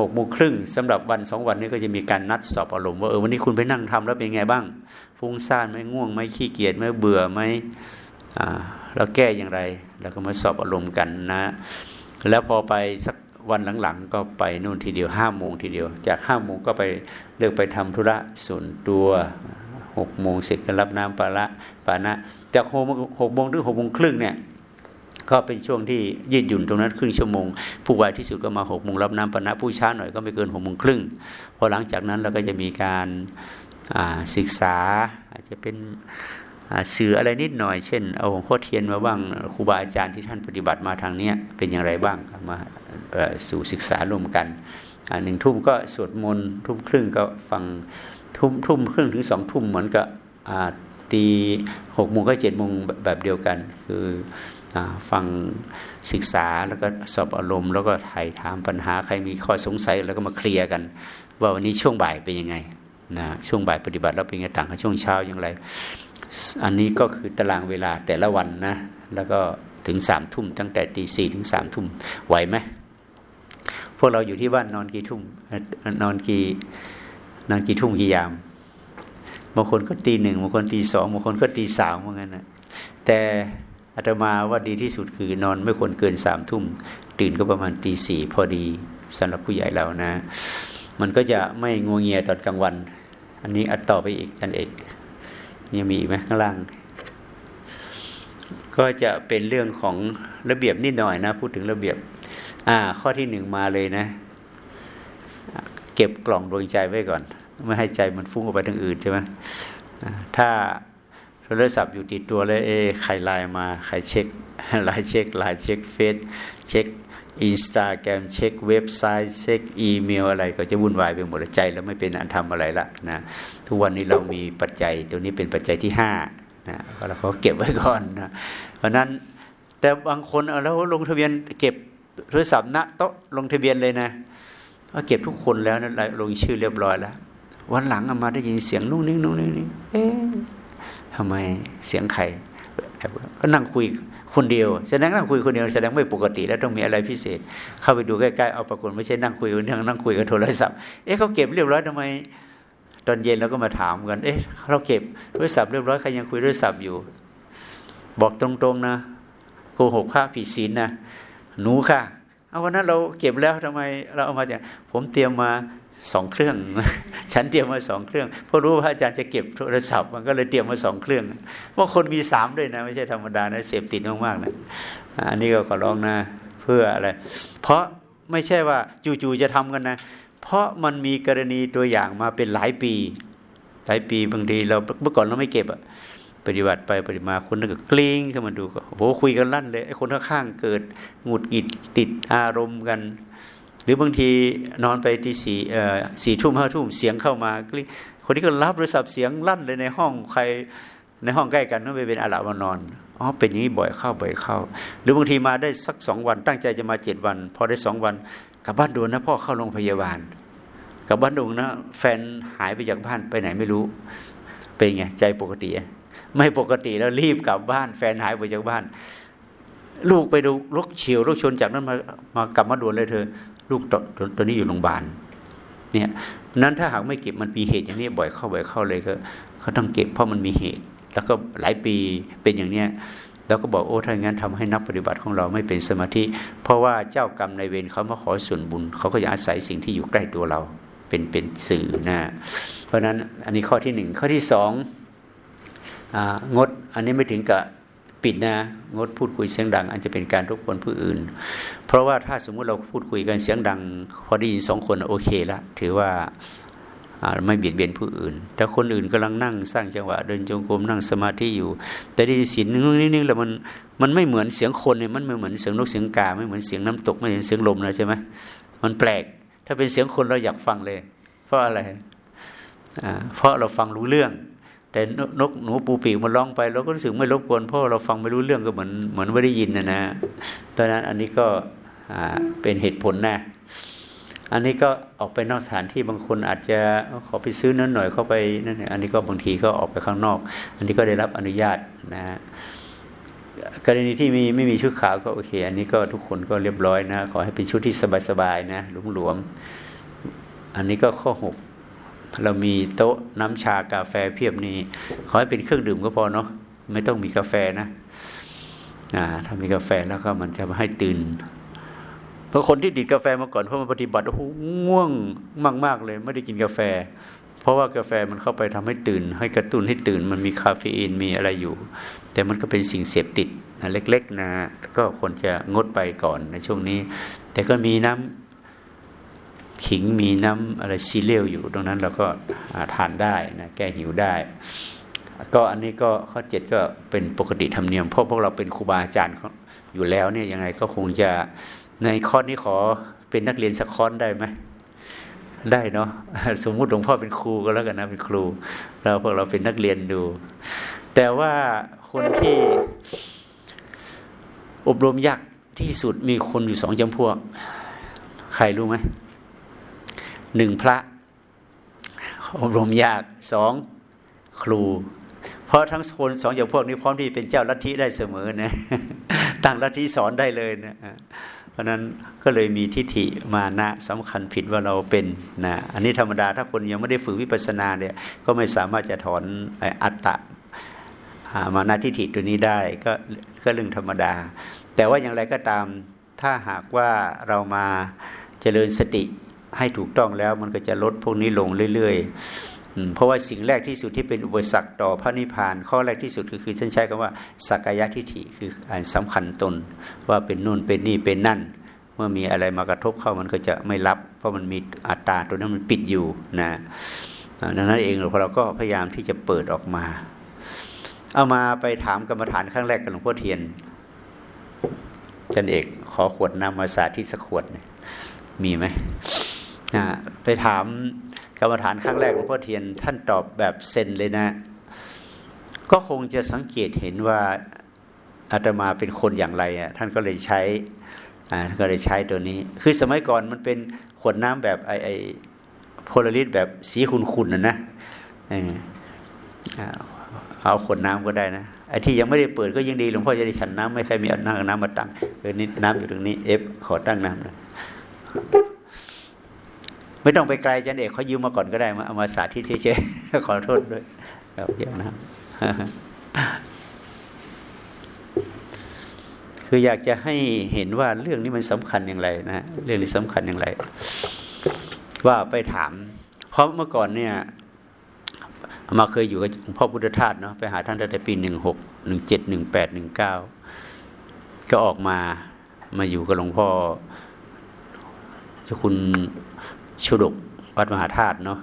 หกโมงครึ่งสำหรับวันสองวันนี้ก็จะมีการนัดสอบอารมณ์ว่าเออวันนี้คุณไปนั่งทำแล้วเป็นไงบ้างฟุ้งซ่านไหมง่วงไหมขี้เกียจไหมเบื่อไหมเราแก้อย่างไรแล้วก็มาสอบอารมณ์กันนะ แล้วพอไปสักวันหลังๆ ก็ไปนู่นทีเดียวห้าโมงทีเดียว จากห้าโมงก็ไปเลือกไปทำธุระส่วนตัว หกโมงเสร็จก็รับน้ำปลาละปานะจากหกหกโมงถึงหกโมงครึ่งเนี่ยก็เป็นช่วงที่ยืดหยุ่นตรงนั้นครึ่งชั่วโมง ผู้ไวที่สุดก็มาหกโมงรับน้ำปานะผู้ช้าหน่อยก็ไม่เกินหกโมงครึ่งพอหลังจากนั้นเราก็จะมีการศึกษาอาจจะเป็นสื่ออะไรนิดหน่อย เช่น เอาหลวงพ่อเทียนมาบ้างครูบาอาจารย์ที่ท่านปฏิบัติมาทางนี้เป็นอย่างไรบ้างมาสู่ศึกษาร่วมกันหนึ่งทุ่มก็สวดมนต์ทุ่มครึ่งก็ฟัง ทุ่มทุ่มครึ่งถึงสองทุ่มเหมือนกับตีหกโมงก็เจ็ดโมงแบบเดียวกัน คือฟังศึกษาแล้วก็สอบอารมณ์ แล้วก็ถ่ายถามปัญหาใครมีข้อสงสัยแล้วก็มาเคลียร์กัน ว่าวันนี้ช่วงบ่ายเป็นยังไงนะช่วงบ่ายปฏิบัติเราเป็นยังไงต่างกับช่วงเช้าอย่างไร อันนี้ก็คือตารางเวลาแต่ละวันนะแล้วก็ถึงสามทุ่มตั้งแต่ตีสี่ถึงสามทุ่มไหวไหมพวกเราอยู่ที่บ้านนอนกี่ทุ่มนอนกี่ นอนกี่ทุ่มกี่ยามบางคนก็ตีหนึ่งบางคนตีสองบางคนก็ตีสามเหมือนกันนะแต่อาตมาว่าดีที่สุดคือนอนไม่ควรเกินสามทุ่มตื่นก็ประมาณตีสี่พอดีสำหรับผู้ใหญ่เรานะ มันก็จะไม่งัวงเงียตอนกลางวัน อันนี้อัดต่อไปอีกจันเอกยังมีอีกไหมข้างล่าง ก็จะเป็นเรื่องของระเบียบนิดหน่อยนะ พูดถึงระเบียบ อ่า ข้อที่หนึ่งมาเลยนะ เก็บกล่องดวงใจไว้ก่อน ไม่ให้ใจมันฟุ้งออกไปทางอื่นใช่ไหมถ้าโทรศัพท์อยู่ติดตัวแล้วเอ๊ใครไลน์มาใครเช็คไลน์เช็คไลน์เช็คเฟซเช็คอินสตาแกรมเช็คเว็บไซต์เช็คอีเมลอะไรก็จะวุ่นวายไปหมดใจแล้วไม่เป็นอันทำอะไรละนะทุกวันนี้เรามีปัจจัยตัวนี้เป็นปัจจัยที่ห้านะเราเขาเก็บไว้ก่อนนะเพราะนั้นแต่บางคนเราลงทะเบียนเก็บโทรศัพท์ณโต๊ะลงทะเบียนเลยนะก็เก็บทุกคนแล้วนะลงชื่อเรียบร้อยแล้ว วันหลังมาได้ยินเสียงนุ่งนิ่งนุ่งนิ่งเอ๊ะทำไมเสียงใครก็นั่งคุยคนเดียวแสดงนั่งคุยคนเดียวแสดงไม่ปกติแล้วต้องมีอะไรพิเศษ เข้าไปดูใกล้ๆเอาปรากฏไม่ใช่นั่งคุยคนเดียวนั่งคุยกับโทรศัพท์เอ๊ะเขาเก็บเรียบร้อยทำไม ตอนเย็นเราก็มาถามกัน เอ๊ะเราเก็บโทรศัพท์เรียบร้อยใครยังคุยโทรศัพท์อยู่ บอกตรงๆนะโกหกข้าผิดศีลนะหนูค่ะเอาวันนั้นเราเก็บแล้วทำไมเราเอามาจากผมเตรียมมา สองเครื่องฉันเตรียมมาสองเครื่องเพราะรู้ว่าอาจารย์จะเก็บโทรศัพท์ มันก็เลยเตรียมมาสองเครื่องว่าคนมีสามด้วยนะ ไม่ใช่ธรรมดานะเสพติดมากๆนะอันนี้ก็ขอร้องนะ เพื่ออะไร เพราะไม่ใช่ว่าจู่ๆจะทำกันนะ เพราะมันมีกรณีตัวอย่างมาเป็นหลายปี หลายปีบางทีเราเมื่อก่อนเราไม่เก็บอะปฏิบัติไปปฏิมาคนนึงก็กลิ้งเข้ามาดูก็โอ้โหคุยกันลั่นเลยไอ้คนข้างๆเกิดหงุดหงิดติดอารมณ์กัน หรือบางทีนอนไปที่สี่สี่ทุ่มห้าทุ่มเสียงเข้ามาคนนี้ก็รับโทรศัพท์เสียงลั่นเลยในห้องใครในห้องใกล้กันนั่นไปเป็นอาลามานอนอ๋อเป็นอย่างนี้บ่อยเข้าบ่อยเข้า หรือบางทีมาได้สักสองวัน ตั้งใจจะมาเจ็ดวัน พอได้สองวันกลับบ้านด่วนนะพ่อเข้าโรงพยาบาลกลับบ้านด่วนนะแฟนหายไปจากบ้านไปไหนไม่รู้ เป็นไงใจปกติ ไม่ปกติแล้วรีบกลับบ้าน แฟนหายไปจากบ้าน ลูกไปดูรถเฉียวรถชนจากนั้นมามากลับมาด่วนเลยเธอ ลูกตตอนนี้อยู่โรงพยาบาลเนี่ยนั้นถ้าหากไม่เก็บมันมีเหตุอย่างนี้บ่อยเข้าบ่อยเข้าเลยก็เขาต้องเก็บเพราะมันมีเหตุ แล้วก็หลายปีเป็นอย่างเนี้ยแล้วก็บอกโอ้ถ้าอย่างนั้นทำให้นักปฏิบัติของเราไม่เป็นสมาธิ เพราะว่าเจ้ากรรมในเวรเขามาขอส่วนบุญเขาก็จะอาศัยสิ่งที่อยู่ใกล้ตัวเราเป็นเป็นสื่อนะเพราะฉะนั้นอันนี้ข้อที่หนึ่งข้อที่สองงดอันนี้ไม่ถึงกับ ปิดนะงดพูดคุยเสียงดัง อันจะเป็นการรบกวนผู้อื่น เพราะว่าถ้าสมมุติเราพูดคุยกันเสียงดัง พอได้ยินสองคนโอเคละถือว่าไม่เบียดเบียนผู้อื่น แต่คนอื่นกำลังนั่งสร้างจังหวะ เดินจงกรมนั่งสมาธิอยู่ แต่ได้ยินเสียงนิดนึงแล้วมันมันไม่เหมือนเสียงคนเนี่ยมันไม่เหมือนเสียงนกเสียงกาไม่เหมือนเสียงน้ำตกไม่เหมือนเสียงลมนะใช่ไหมมันแปลก ถ้าเป็นเสียงคนเราอยากฟังเลย เพราะอะไรเพราะเราฟังรู้เรื่อง แต่นกหนูปูปีกมันร้องไปเราก็รู้สึกไม่รบกวนเพราะเราฟังไม่รู้เรื่องก็เหมือนเหมือนไม่ได้ยินนะนะตอนนั้นอันนี้ก็เป็นเหตุผลนะ อันนี้ก็ออกไปนอกสถานที่บางคนอาจจะขอไปซื้อนั้นหน่อยเข้าไปนั่นอันนี้ก็บางทีก็ออกไปข้างนอก อันนี้ก็ได้รับอนุญาตนะกรณีที่มีไม่มีชุดขาวก็โอเค อันนี้ก็ทุกคนก็เรียบร้อยนะ ขอให้เป็นชุดที่สบายๆนะหลวมๆอันนี้ก็ข้อหก เรามีโต๊ะน้ำชากาแฟเพียบนี้ขอให้เป็นเครื่องดื่มก็พอเนาะไม่ต้องมีกาแฟนะอ่าถ้ามีกาแฟแล้วก็มันจะมาให้ตื่นเพราะคนที่ดิดกาแฟมาก่อนเพราะมันปฏิบัติโอ้โหง่วงมาก ๆ เลย ไม่ได้กินกาแฟ เพราะว่ากาแฟมันเข้าไปทำให้ตื่น ให้กระตุ้นให้ตื่น มันมีคาเฟอีนมีอะไรอยู่ แต่มันก็เป็นสิ่งเสพติดนะเล็ก ๆ นะ ก็ควรจะงดไปก่อนในช่วงนี้ แต่ก็มีน้ำ ขิงมีน้ำอะไรซีเรียลอยู่ ตรงนั้นเราก็ทานได้นะแก้หิวได้ ก็อันนี้ก็ข้อเจ็ดก็เป็นปกติธรรมเนียมเพราะพวกเราเป็นครูบาอาจารย์อยู่แล้วเนี่ยยังไงก็คงจะในข้อนี้ขอเป็นนักเรียนสักคอนได้ไหมได้เนาะสมมุติหลวงพ่อเป็นครูก็แล้วกันนะเป็นครู เราพวกเราเป็นนักเรียนดู แต่ว่าคนที่อบรมยากที่สุดมีคนอยู่สองจำพวก ใครรู้ไหม หนึ่งพระ อบรมยากสองครู เพราะทั้งคนสองอย่างพวกนี้พร้อมที่เป็นเจ้าลัทธิได้เสมอนะตั้งลัทธิสอนได้เลยนะเพราะนั้นก็เลยมีทิฏฐิมานะสำคัญผิดว่าเราเป็นนะอันนี้ธรรมดาถ้าคนยังไม่ได้ฝึกวิปัสสนาเนี่ยก็ไม่สามารถจะถอนอัตตะมานาทิฏฐิตัวนี้ได้ก็ก็เรื่องธรรมดา แต่ว่าอย่างไรก็ตามถ้าหากว่าเรามาเจริญสติ ให้ถูกต้องแล้วมันก็จะลดพวกนี้ลงเรื่อยๆ เพราะว่าสิ่งแรกที่สุดที่เป็นอุปสรรคต่อพระนิพพาน ข้อแรกที่สุดคือคือฉันใช้คำว่าสักกายทิฏฐิคืออันสำคัญตน ว่าเป็นนู่นเป็นนี่เป็นนั่น เมื่อมีอะไรมากระทบเข้ามันก็จะไม่รับ เพราะมันมีอัตตาตัวนั้นมันปิดอยู่นะดังนั้นเองเราก็พยายามที่จะเปิดออกมา เอามาไปถามกรรมฐานครั้งแรกกับหลวงพ่อเทียนจันเอกขอขวดน้ำมาสาธิตสักขวดมีไหม นะไปถามกรรมฐานครั้งแรกหลวงพ่อเทียนท่านตอบแบบเซนเลยนะ ก็คงจะสังเกตเห็นว่าอาตมาเป็นคนอย่างไรอะท่านก็เลยใช้อ่าก็เลยใช้ตัวนี้ คือสมัยก่อนมันเป็นขวดน้ำแบบไอไอโพลาริสแบบสีขุ่นๆนะนะเอาขวดน้ำก็ได้นะไอ้ที่ยังไม่ได้เปิดก็ยังดีหลวงพ่อจะได้ฉันน้ำไม่ใครมีเอาน้ำมาตั้งเออนี่น้ำอยู่ตรงนี้เอฟขอตั้งน้ำนะ ไม่ต้องไปไกลจันเอกเขายืมมาก่อนก็ได้มาเอามาสาธิตเฉยๆขอโทษด้วยครับเดี๋ยวนะคืออยากจะให้เห็นว่าเรื่องนี้มันสำคัญอย่างไรนะเรื่องนี้สำคัญอย่างไร ว่าไปถาม เพราะเมื่อก่อนเนี่ยมาเคยอยู่กับพ่อพุทธทาสเนาะไปหาท่านตั้งแต่ปีหนึ่งหกหนึ่งเจ็ดหนึ่งแปดหนึ่งเก้าก็ออกมามาอยู่กับหลวงพ่อเจ้าคุณ ชุดกวัดมหาธาตุเนาะ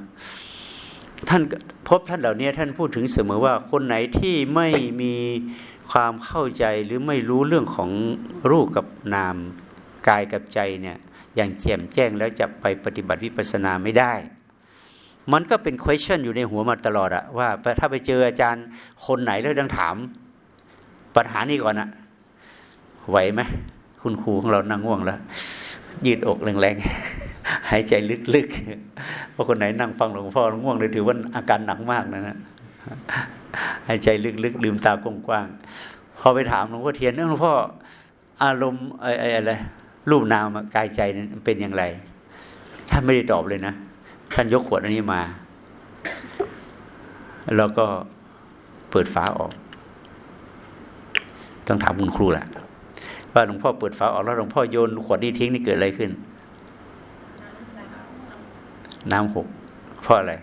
ท่านพบท่านเหล่านี้ท่านพูดถึงเสมอว่าคนไหนที่ไม่มีความเข้าใจหรือไม่รู้เรื่องของรูปกับนามกายกับใจเนี่ยอย่างแจ่มแจ้งแล้วจะไปปฏิบัติวิปัสสนาไม่ได้ มันก็เป็น question อยู่ในหัวมาตลอดอะว่าถ้าไปเจออาจารย์คนไหนแล้วดังถาม ปัญหานี้ก่อนอะไหวไหมคุณครูของเรานั่งง่วงแล้ว ยืดอกแรงๆ หายใจลึกๆ เพราะคนไหนนั่งฟังหลวงพ่อง่วงเลยถือว่าอาการหนักมากนะนะหายใจลึกๆลืมตากว้างๆพอไปถามหลวงพ่อเทียนหลวงพ่ออารมณ์อะไรอะไรรูปนามกายใจเป็นอย่างไรท่านไม่ได้ตอบเลยนะท่านยกขวดอันนี้มา แล้วก็เปิดฝาออก ต้องถามคุณครูแหละว่าหลวงพ่อเปิดฝาออกแล้วหลวงพ่อโยนขวดนี้ทิ้งนี่เกิดอะไรขึ้น น้ำหกเพราะอะไร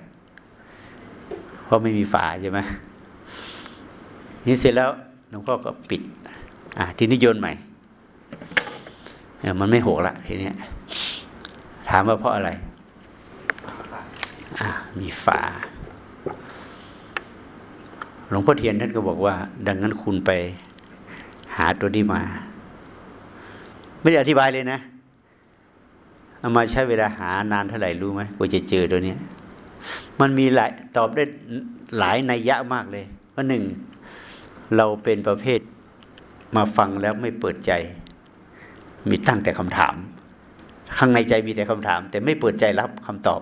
เพราะไม่มีฝาใช่ไหมนี่เสร็จแล้วหลวงพ่อก็ปิด อะทีนี้โยนใหม่มันไม่หกละทีนี้ถามว่าเพราะอะไร อะมีฝาหลวงพ่อเทียนท่านก็บอกว่า ดังนั้นคุณไปหาตัวนี้มา ไม่ได้อธิบายเลยนะ เอามาใช้เวลาหานานเท่าไหร่รู้ไหมกว่าจะเจอตัวนี้มันมีหลายตอบได้หลายนัยยะมากเลยว่าหนึ่งเราเป็นประเภทมาฟังแล้วไม่เปิดใจ มีตั้งแต่คำถาม ข้างในใจมีแต่คำถาม แต่ไม่เปิดใจรับคำตอบ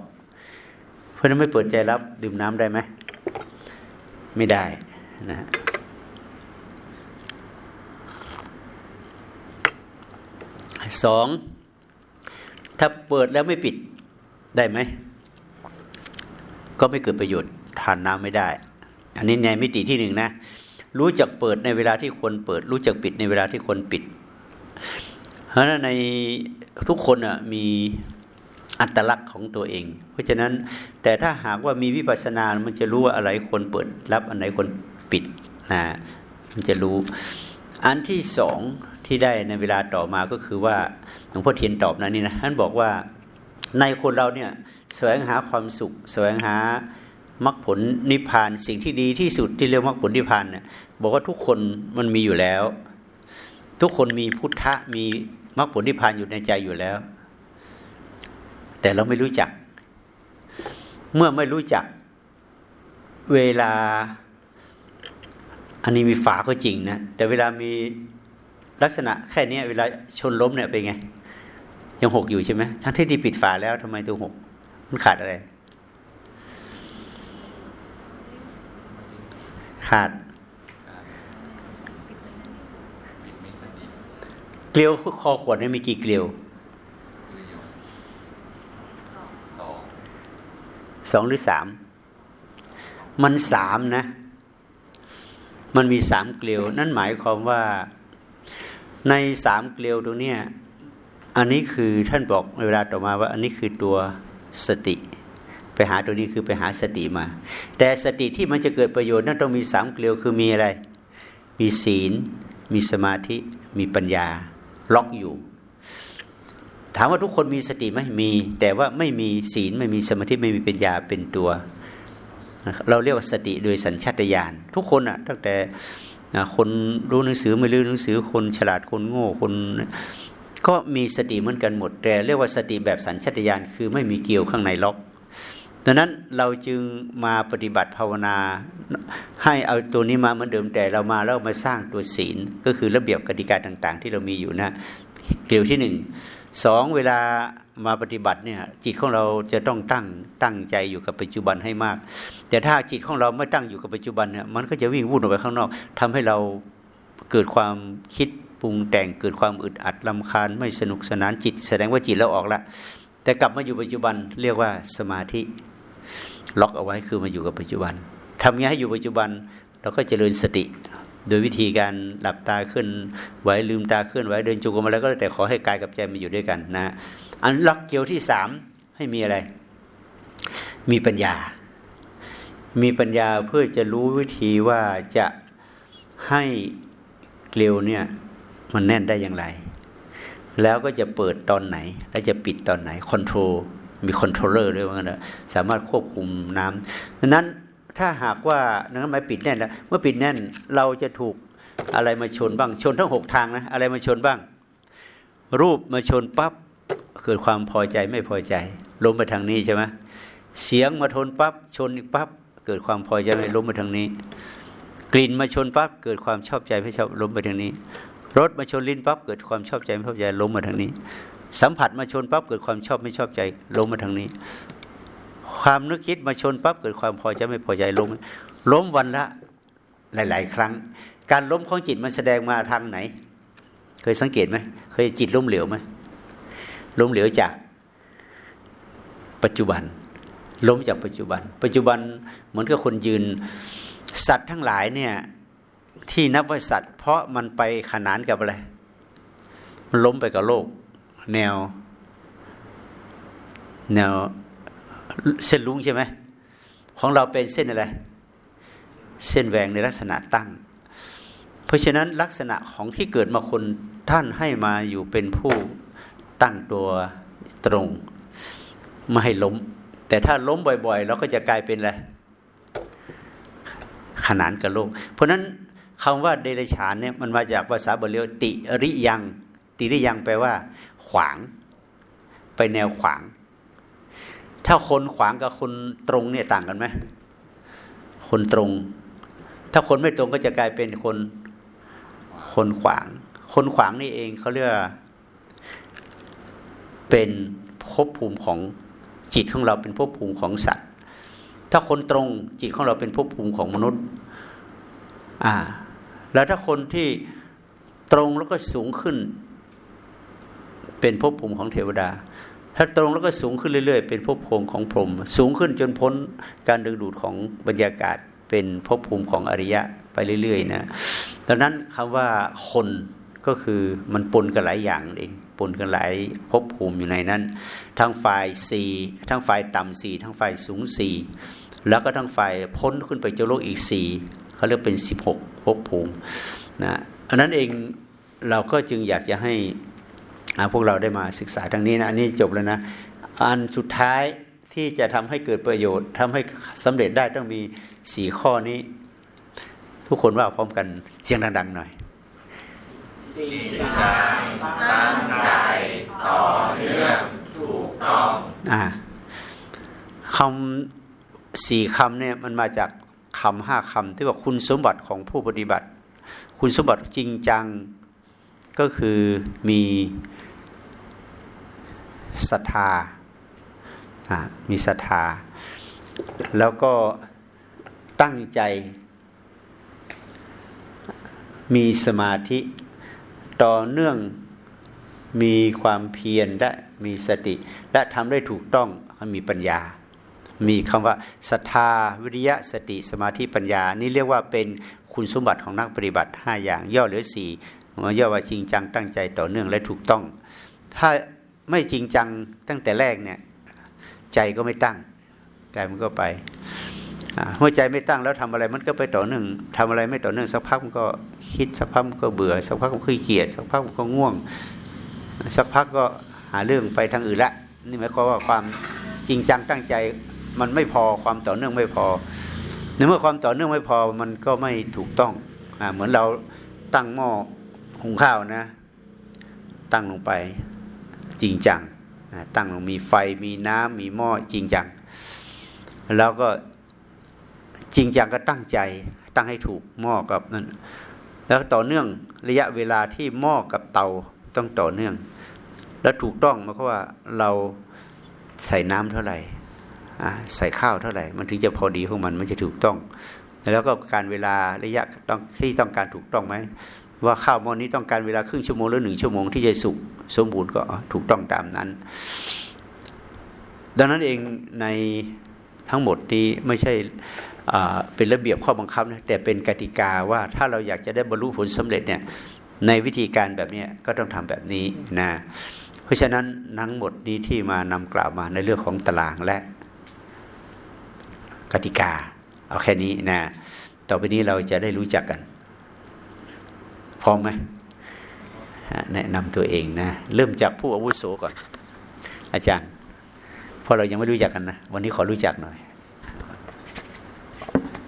เพราะนั้นไม่เปิดใจรับดื่มน้ำได้ไหมไม่ได้นะสอง ถ้าเปิดแล้วไม่ปิดได้ไหม ก็ไม่เกิดประโยชน์ทานน้ำไม่ได้ อันนี้ในมิติที่หนึ่งนะ รู้จักเปิดในเวลาที่ควรเปิด รู้จักปิดในเวลาที่ควรปิด เพราะฉะนั้นในทุกคนอะมีอัตลักษณ์ของตัวเอง เพราะฉะนั้นแต่ถ้าหากว่ามีวิปัสสนา มันจะรู้ว่าอะไรควรเปิดรับอันไหนควรปิดนะมันจะรู้ อันที่สอง ที่ได้ในเวลาต่อมาก็คือว่าหลวงพ่อเทียนตอบนะนี่นะท่านบอกว่าในคนเราเนี่ยแสวงหาความสุข แสวงหามรรคผลนิพพาน สิ่งที่ดีที่สุดที่เรียกมรรคผลนิพพานเนี่ยบอกว่าทุกคนมันมีอยู่แล้ว ทุกคนมีพุทธะมีมรรคผลนิพพานอยู่ในใจอยู่แล้ว แต่เราไม่รู้จัก เมื่อไม่รู้จักเวลาอันนี้มีฝาก็จริงนะแต่เวลามี ลักษณะแค่นี้เวลาชนล้มเนี่ยเป็นไง ยังหกอยู่ใช่ไหมทั้งที่ที่ปิดฝาแล้วทำไมตัวหกมันขาดอะไร ขาดเกลียวคอขวดนี่มีกี่เกลียวสองหรือสามมันสามนะ มันมีสามเกลียว นั่นหมายความว่า ในสามเกลียวตรงนี้อันนี้คือท่านบอกเวลาต่อมาว่า อันนี้คือตัวสติ ไปหาตัวนี้คือไปหาสติมา แต่สติที่มันจะเกิดประโยชน์นั่นต้องมีสามเกลียวคือมีอะไร มีศีล มีสมาธิ มีปัญญา ล็อกอยู่ ถามว่าทุกคนมีสติไหมมี แต่ว่าไม่มีศีลไม่มีสมาธิไม่มีปัญญาเป็นตัว เราเรียกว่าสติโดยสัญชาตญาณทุกคนอะตั้งแต่ คนรู้หนังสือไม่รู้หนังสือคนฉลาดคนโง่คนก็มีสติเหมือนกันหมด แต่เรียกว่าสติแบบสัญชตาตญาณคือไม่มีเกี่ยวข้างในล็อกดังนั้นเราจึงมาปฏิบัติภาวนา ให้เอาตัวนี้มาเหมือนเดิมแต่เรามาแล้วมาสร้างตัวศีล ก็คือระเบียบกติกาต่าง ๆ ที่เรามีอยู่นะเกลียวที่หนึ่งสองเวลา มาปฏิบัติเนี่ยจิตของเราจะต้องตั้งตั้งใจอยู่กับปัจจุบันให้มาก แต่ถ้าจิตของเราไม่ตั้งอยู่กับปัจจุบันเนี่ยมันก็จะวิ่งวุ่นออกไปข้างนอกทำให้เราเกิดความคิดปรุงแต่งเกิดความอึดอัดลำคาญไม่สนุกสนานจิต แสดงว่าจิตเราออกละแต่กลับมาอยู่ปัจจุบันเรียกว่าสมาธิล็อกเอาไว้คือมาอยู่กับปัจจุบันทำไงให้อยู่ปัจจุบันเราก็เจริญสติ โดยวิธีการหลับตาขึ้นไวลืมตาขึ้นไวเดินจุกมาแล้วก็แต่ขอให้กายกับใจมาอยู่ด้วยกันนะ อันล็อกเกี่ยวที่สามให้มีอะไร มีปัญญา มีปัญญาเพื่อจะรู้วิธีว่าจะให้เกลียวเนี่ยมันแน่นได้อย่างไร แล้วก็จะเปิดตอนไหน แล้วจะปิดตอนไหนคอนโทรลมี controller ด้วยว่างั้นสามารถควบคุมน้ำดังนั้นถ้าหากว่าน้ำไม่ปิดแน่นแล้ว เมื่อปิดแน่นเราจะถูกอะไรมาชนบ้างชนทั้งหกทางนะอะไรมาชนบ้าง รูปมาชนปั๊บ เกิดความพอใจไม่พอใจ ล้มไปทางนี้ใช่ไหมเสียงมาชนปั๊บชนอีกปั๊บเกิดความพอใจไม่ล้มไปทางนี้ กลิ่นมาชนปั๊บเกิดความชอบใจไม่ชอบล้มไปทางนี้รสมาชนลิ้นปั๊บเกิดความชอบใจไม่ชอบใจล้มมาทางนี้ สัมผัสมาชนปั๊บเกิดความชอบไม่ชอบใจล้มมาทางนี้ ความนึกคิดมาชนปั๊บเกิดความพอใจไม่พอใจล้มล้มวันละหลาย ๆ ครั้ง การล้มของจิตมันแสดงมาทางไหน เคยสังเกตไหมเคยจิตล้มเหลวไหม ล้มเหลวจากปัจจุบัน ล้มจากปัจจุบัน ปัจจุบันเหมือนกับคนยืนสัตว์ทั้งหลายเนี่ยที่นับว่าสัตว์ เพราะมันไปขนานกับอะไร มันล้มไปกับโลก แนว แนวเส้นลุงใช่ไหมของเราเป็นเส้นอะไร เส้นแหวงในลักษณะตั้ง เพราะฉะนั้นลักษณะของที่เกิดมาคนท่านให้มาอยู่เป็นผู้ ตั้งตัวตรงไม่ให้ล้ม แต่ถ้าล้มบ่อยๆ เราก็จะกลายเป็นอะไรขนานกับโลก เพราะฉะนั้นคำว่าเดรัจฉานเนี่ยมันมาจากภาษาบาลีติริยัง ติริยังแปลว่า ขวาง ไปแนวขวาง ถ้าคนขวางกับคนตรงเนี่ยต่างกันไหมคนตรง ถ้าคนไม่ตรงก็จะกลายเป็นคน คนขวาง คนขวางนี่เองเขาเรียก เป็นภพภูมิของจิตของเราเป็นภพภูมิของสัตว์ ถ้าคนตรงจิตของเราเป็นภพภูมิของมนุษย์อ่าแล้วถ้าคนที่ตรงแล้วก็สูงขึ้น เป็นภพภูมิของเทวดา ถ้าตรงแล้วก็สูงขึ้นเรื่อย ๆ เป็นภพภูมิของพรหมสูงขึ้นจนพ้นการดึงดูดของบรรยากาศเป็นภพภูมิของอริยะไปเรื่อยๆนะดังนั้นคำว่าคนก็คือมันปนกันหลายอย่างเอง นกันหลายภพภูมิอยู่ในนั้น ทั้งฝ่ายสี่ทั้งฝ่ายต่ำสี่ทั้งฝ่ายสูงสี่แล้วก็ทั้งฝ่ายพ้นขึ้นไปเจ้าโลกอีกสี่เขาเรียกเป็นสิบหกภพภูมินะอันนั้นเองเราก็จึงอยากจะให้พวกเราได้มาศึกษาทางนี้นะอันนี้จบแล้วนะอันสุดท้ายที่จะทำให้เกิดประโยชน์ทำให้สำเร็จได้ต้องมีสี่ข้อนี้ ทุกคนว่าพร้อมกันเสียงดังๆหน่อย จิตใจตั้งใจต่อเนื่องถูกต้องอ่าคำสี่คำเนี่ยมันมาจากคำห้าคำที่ว่าคุณสมบัติของผู้ปฏิบัติ คุณสมบัติจริงจังก็คือมีศรัทธามีศรัทธา แล้วก็ตั้งใจ มีสมาธิ ต่อเนื่องมีความเพียรและมีสติ และทำได้ถูกต้องมีปัญญา มีคำว่าศรัทธาวิริยะสติสมาธิปัญญา นี่เรียกว่าเป็นคุณสมบัติของนักปฏิบัติ 5 อย่าง ย่อเหรือสี่ย่อว่าจริงจังตั้งใจต่อเนื่องและถูกต้อง ถ้าไม่จริงจังตั้งแต่แรกเนี่ยใจก็ไม่ตั้งใจมันก็ไป หัวใจไม่ตั้งแล้วทำอะไรมันก็ไปต่อหนึ่งทำอะไรไม่ต่อเนื่องสักพักมันก็คิดสักพักมันก็เบื่อ สักพักมันขี้เกียจสักพักมันก็ง่วง สักพักก็หาเรื่องไปทางอื่นละนี่หมายความว่าความจริงจังตั้งใจมันไม่พอความต่อเนื่องไม่พอในเมื่อความต่อเนื่องไม่พอมันก็ไม่ถูกต้องอเหมือนเราตั้งหม้อหุงข้าวนะ ตั้งลงไปจริงจังตั้งลงมีไฟมีน้ำมีหม้อจริงจังแล้วก็ จริงจังก็ตั้งใจตั้งให้ถูกหม้อกับนั่นแล้วต่อเนื่องระยะเวลาที่หม้อกับเตาต้องต่อเนื่อง แล้วถูกต้องมายความว่าเราใส่น้ำเท่าไหร่ใส่ข้าวเท่าไหร่ มันถึงจะพอดีของมันมันจะถูกต้อง แล้วก็การเวลาระยะต้องที่ต้องการถูกต้องไหมว่าข้าวหม้อนี้ต้องการเวลาครึ่งชั่วโมงหรือหนึ่งชั่วโมงที่จะสุกสมบูรณ์ก็ถูกต้องตามนั้น ดังนั้นเองในทั้งหมดนี้ไม่ใช่ เป็นระเบียบข้อบังคับนะแต่เป็นกติกาว่าถ้าเราอยากจะได้บรรลุผลสำเร็จเนี่ยในวิธีการแบบนี้ก็ต้องทำแบบนี้นะเพราะฉะนั้นทั้งหมดนี้ที่มานำกล่าวมาในเรื่องของตารางและกติกา เอาแค่นี้นะต่อไปนี้เราจะได้รู้จักกัน พร้อมไหมแนะนำตัวเองนะ เริ่มจากผู้อาวุโสก่อน อาจารย์ เพราะเรายังไม่รู้จักกันนะ วันนี้ขอรู้จักหน่อย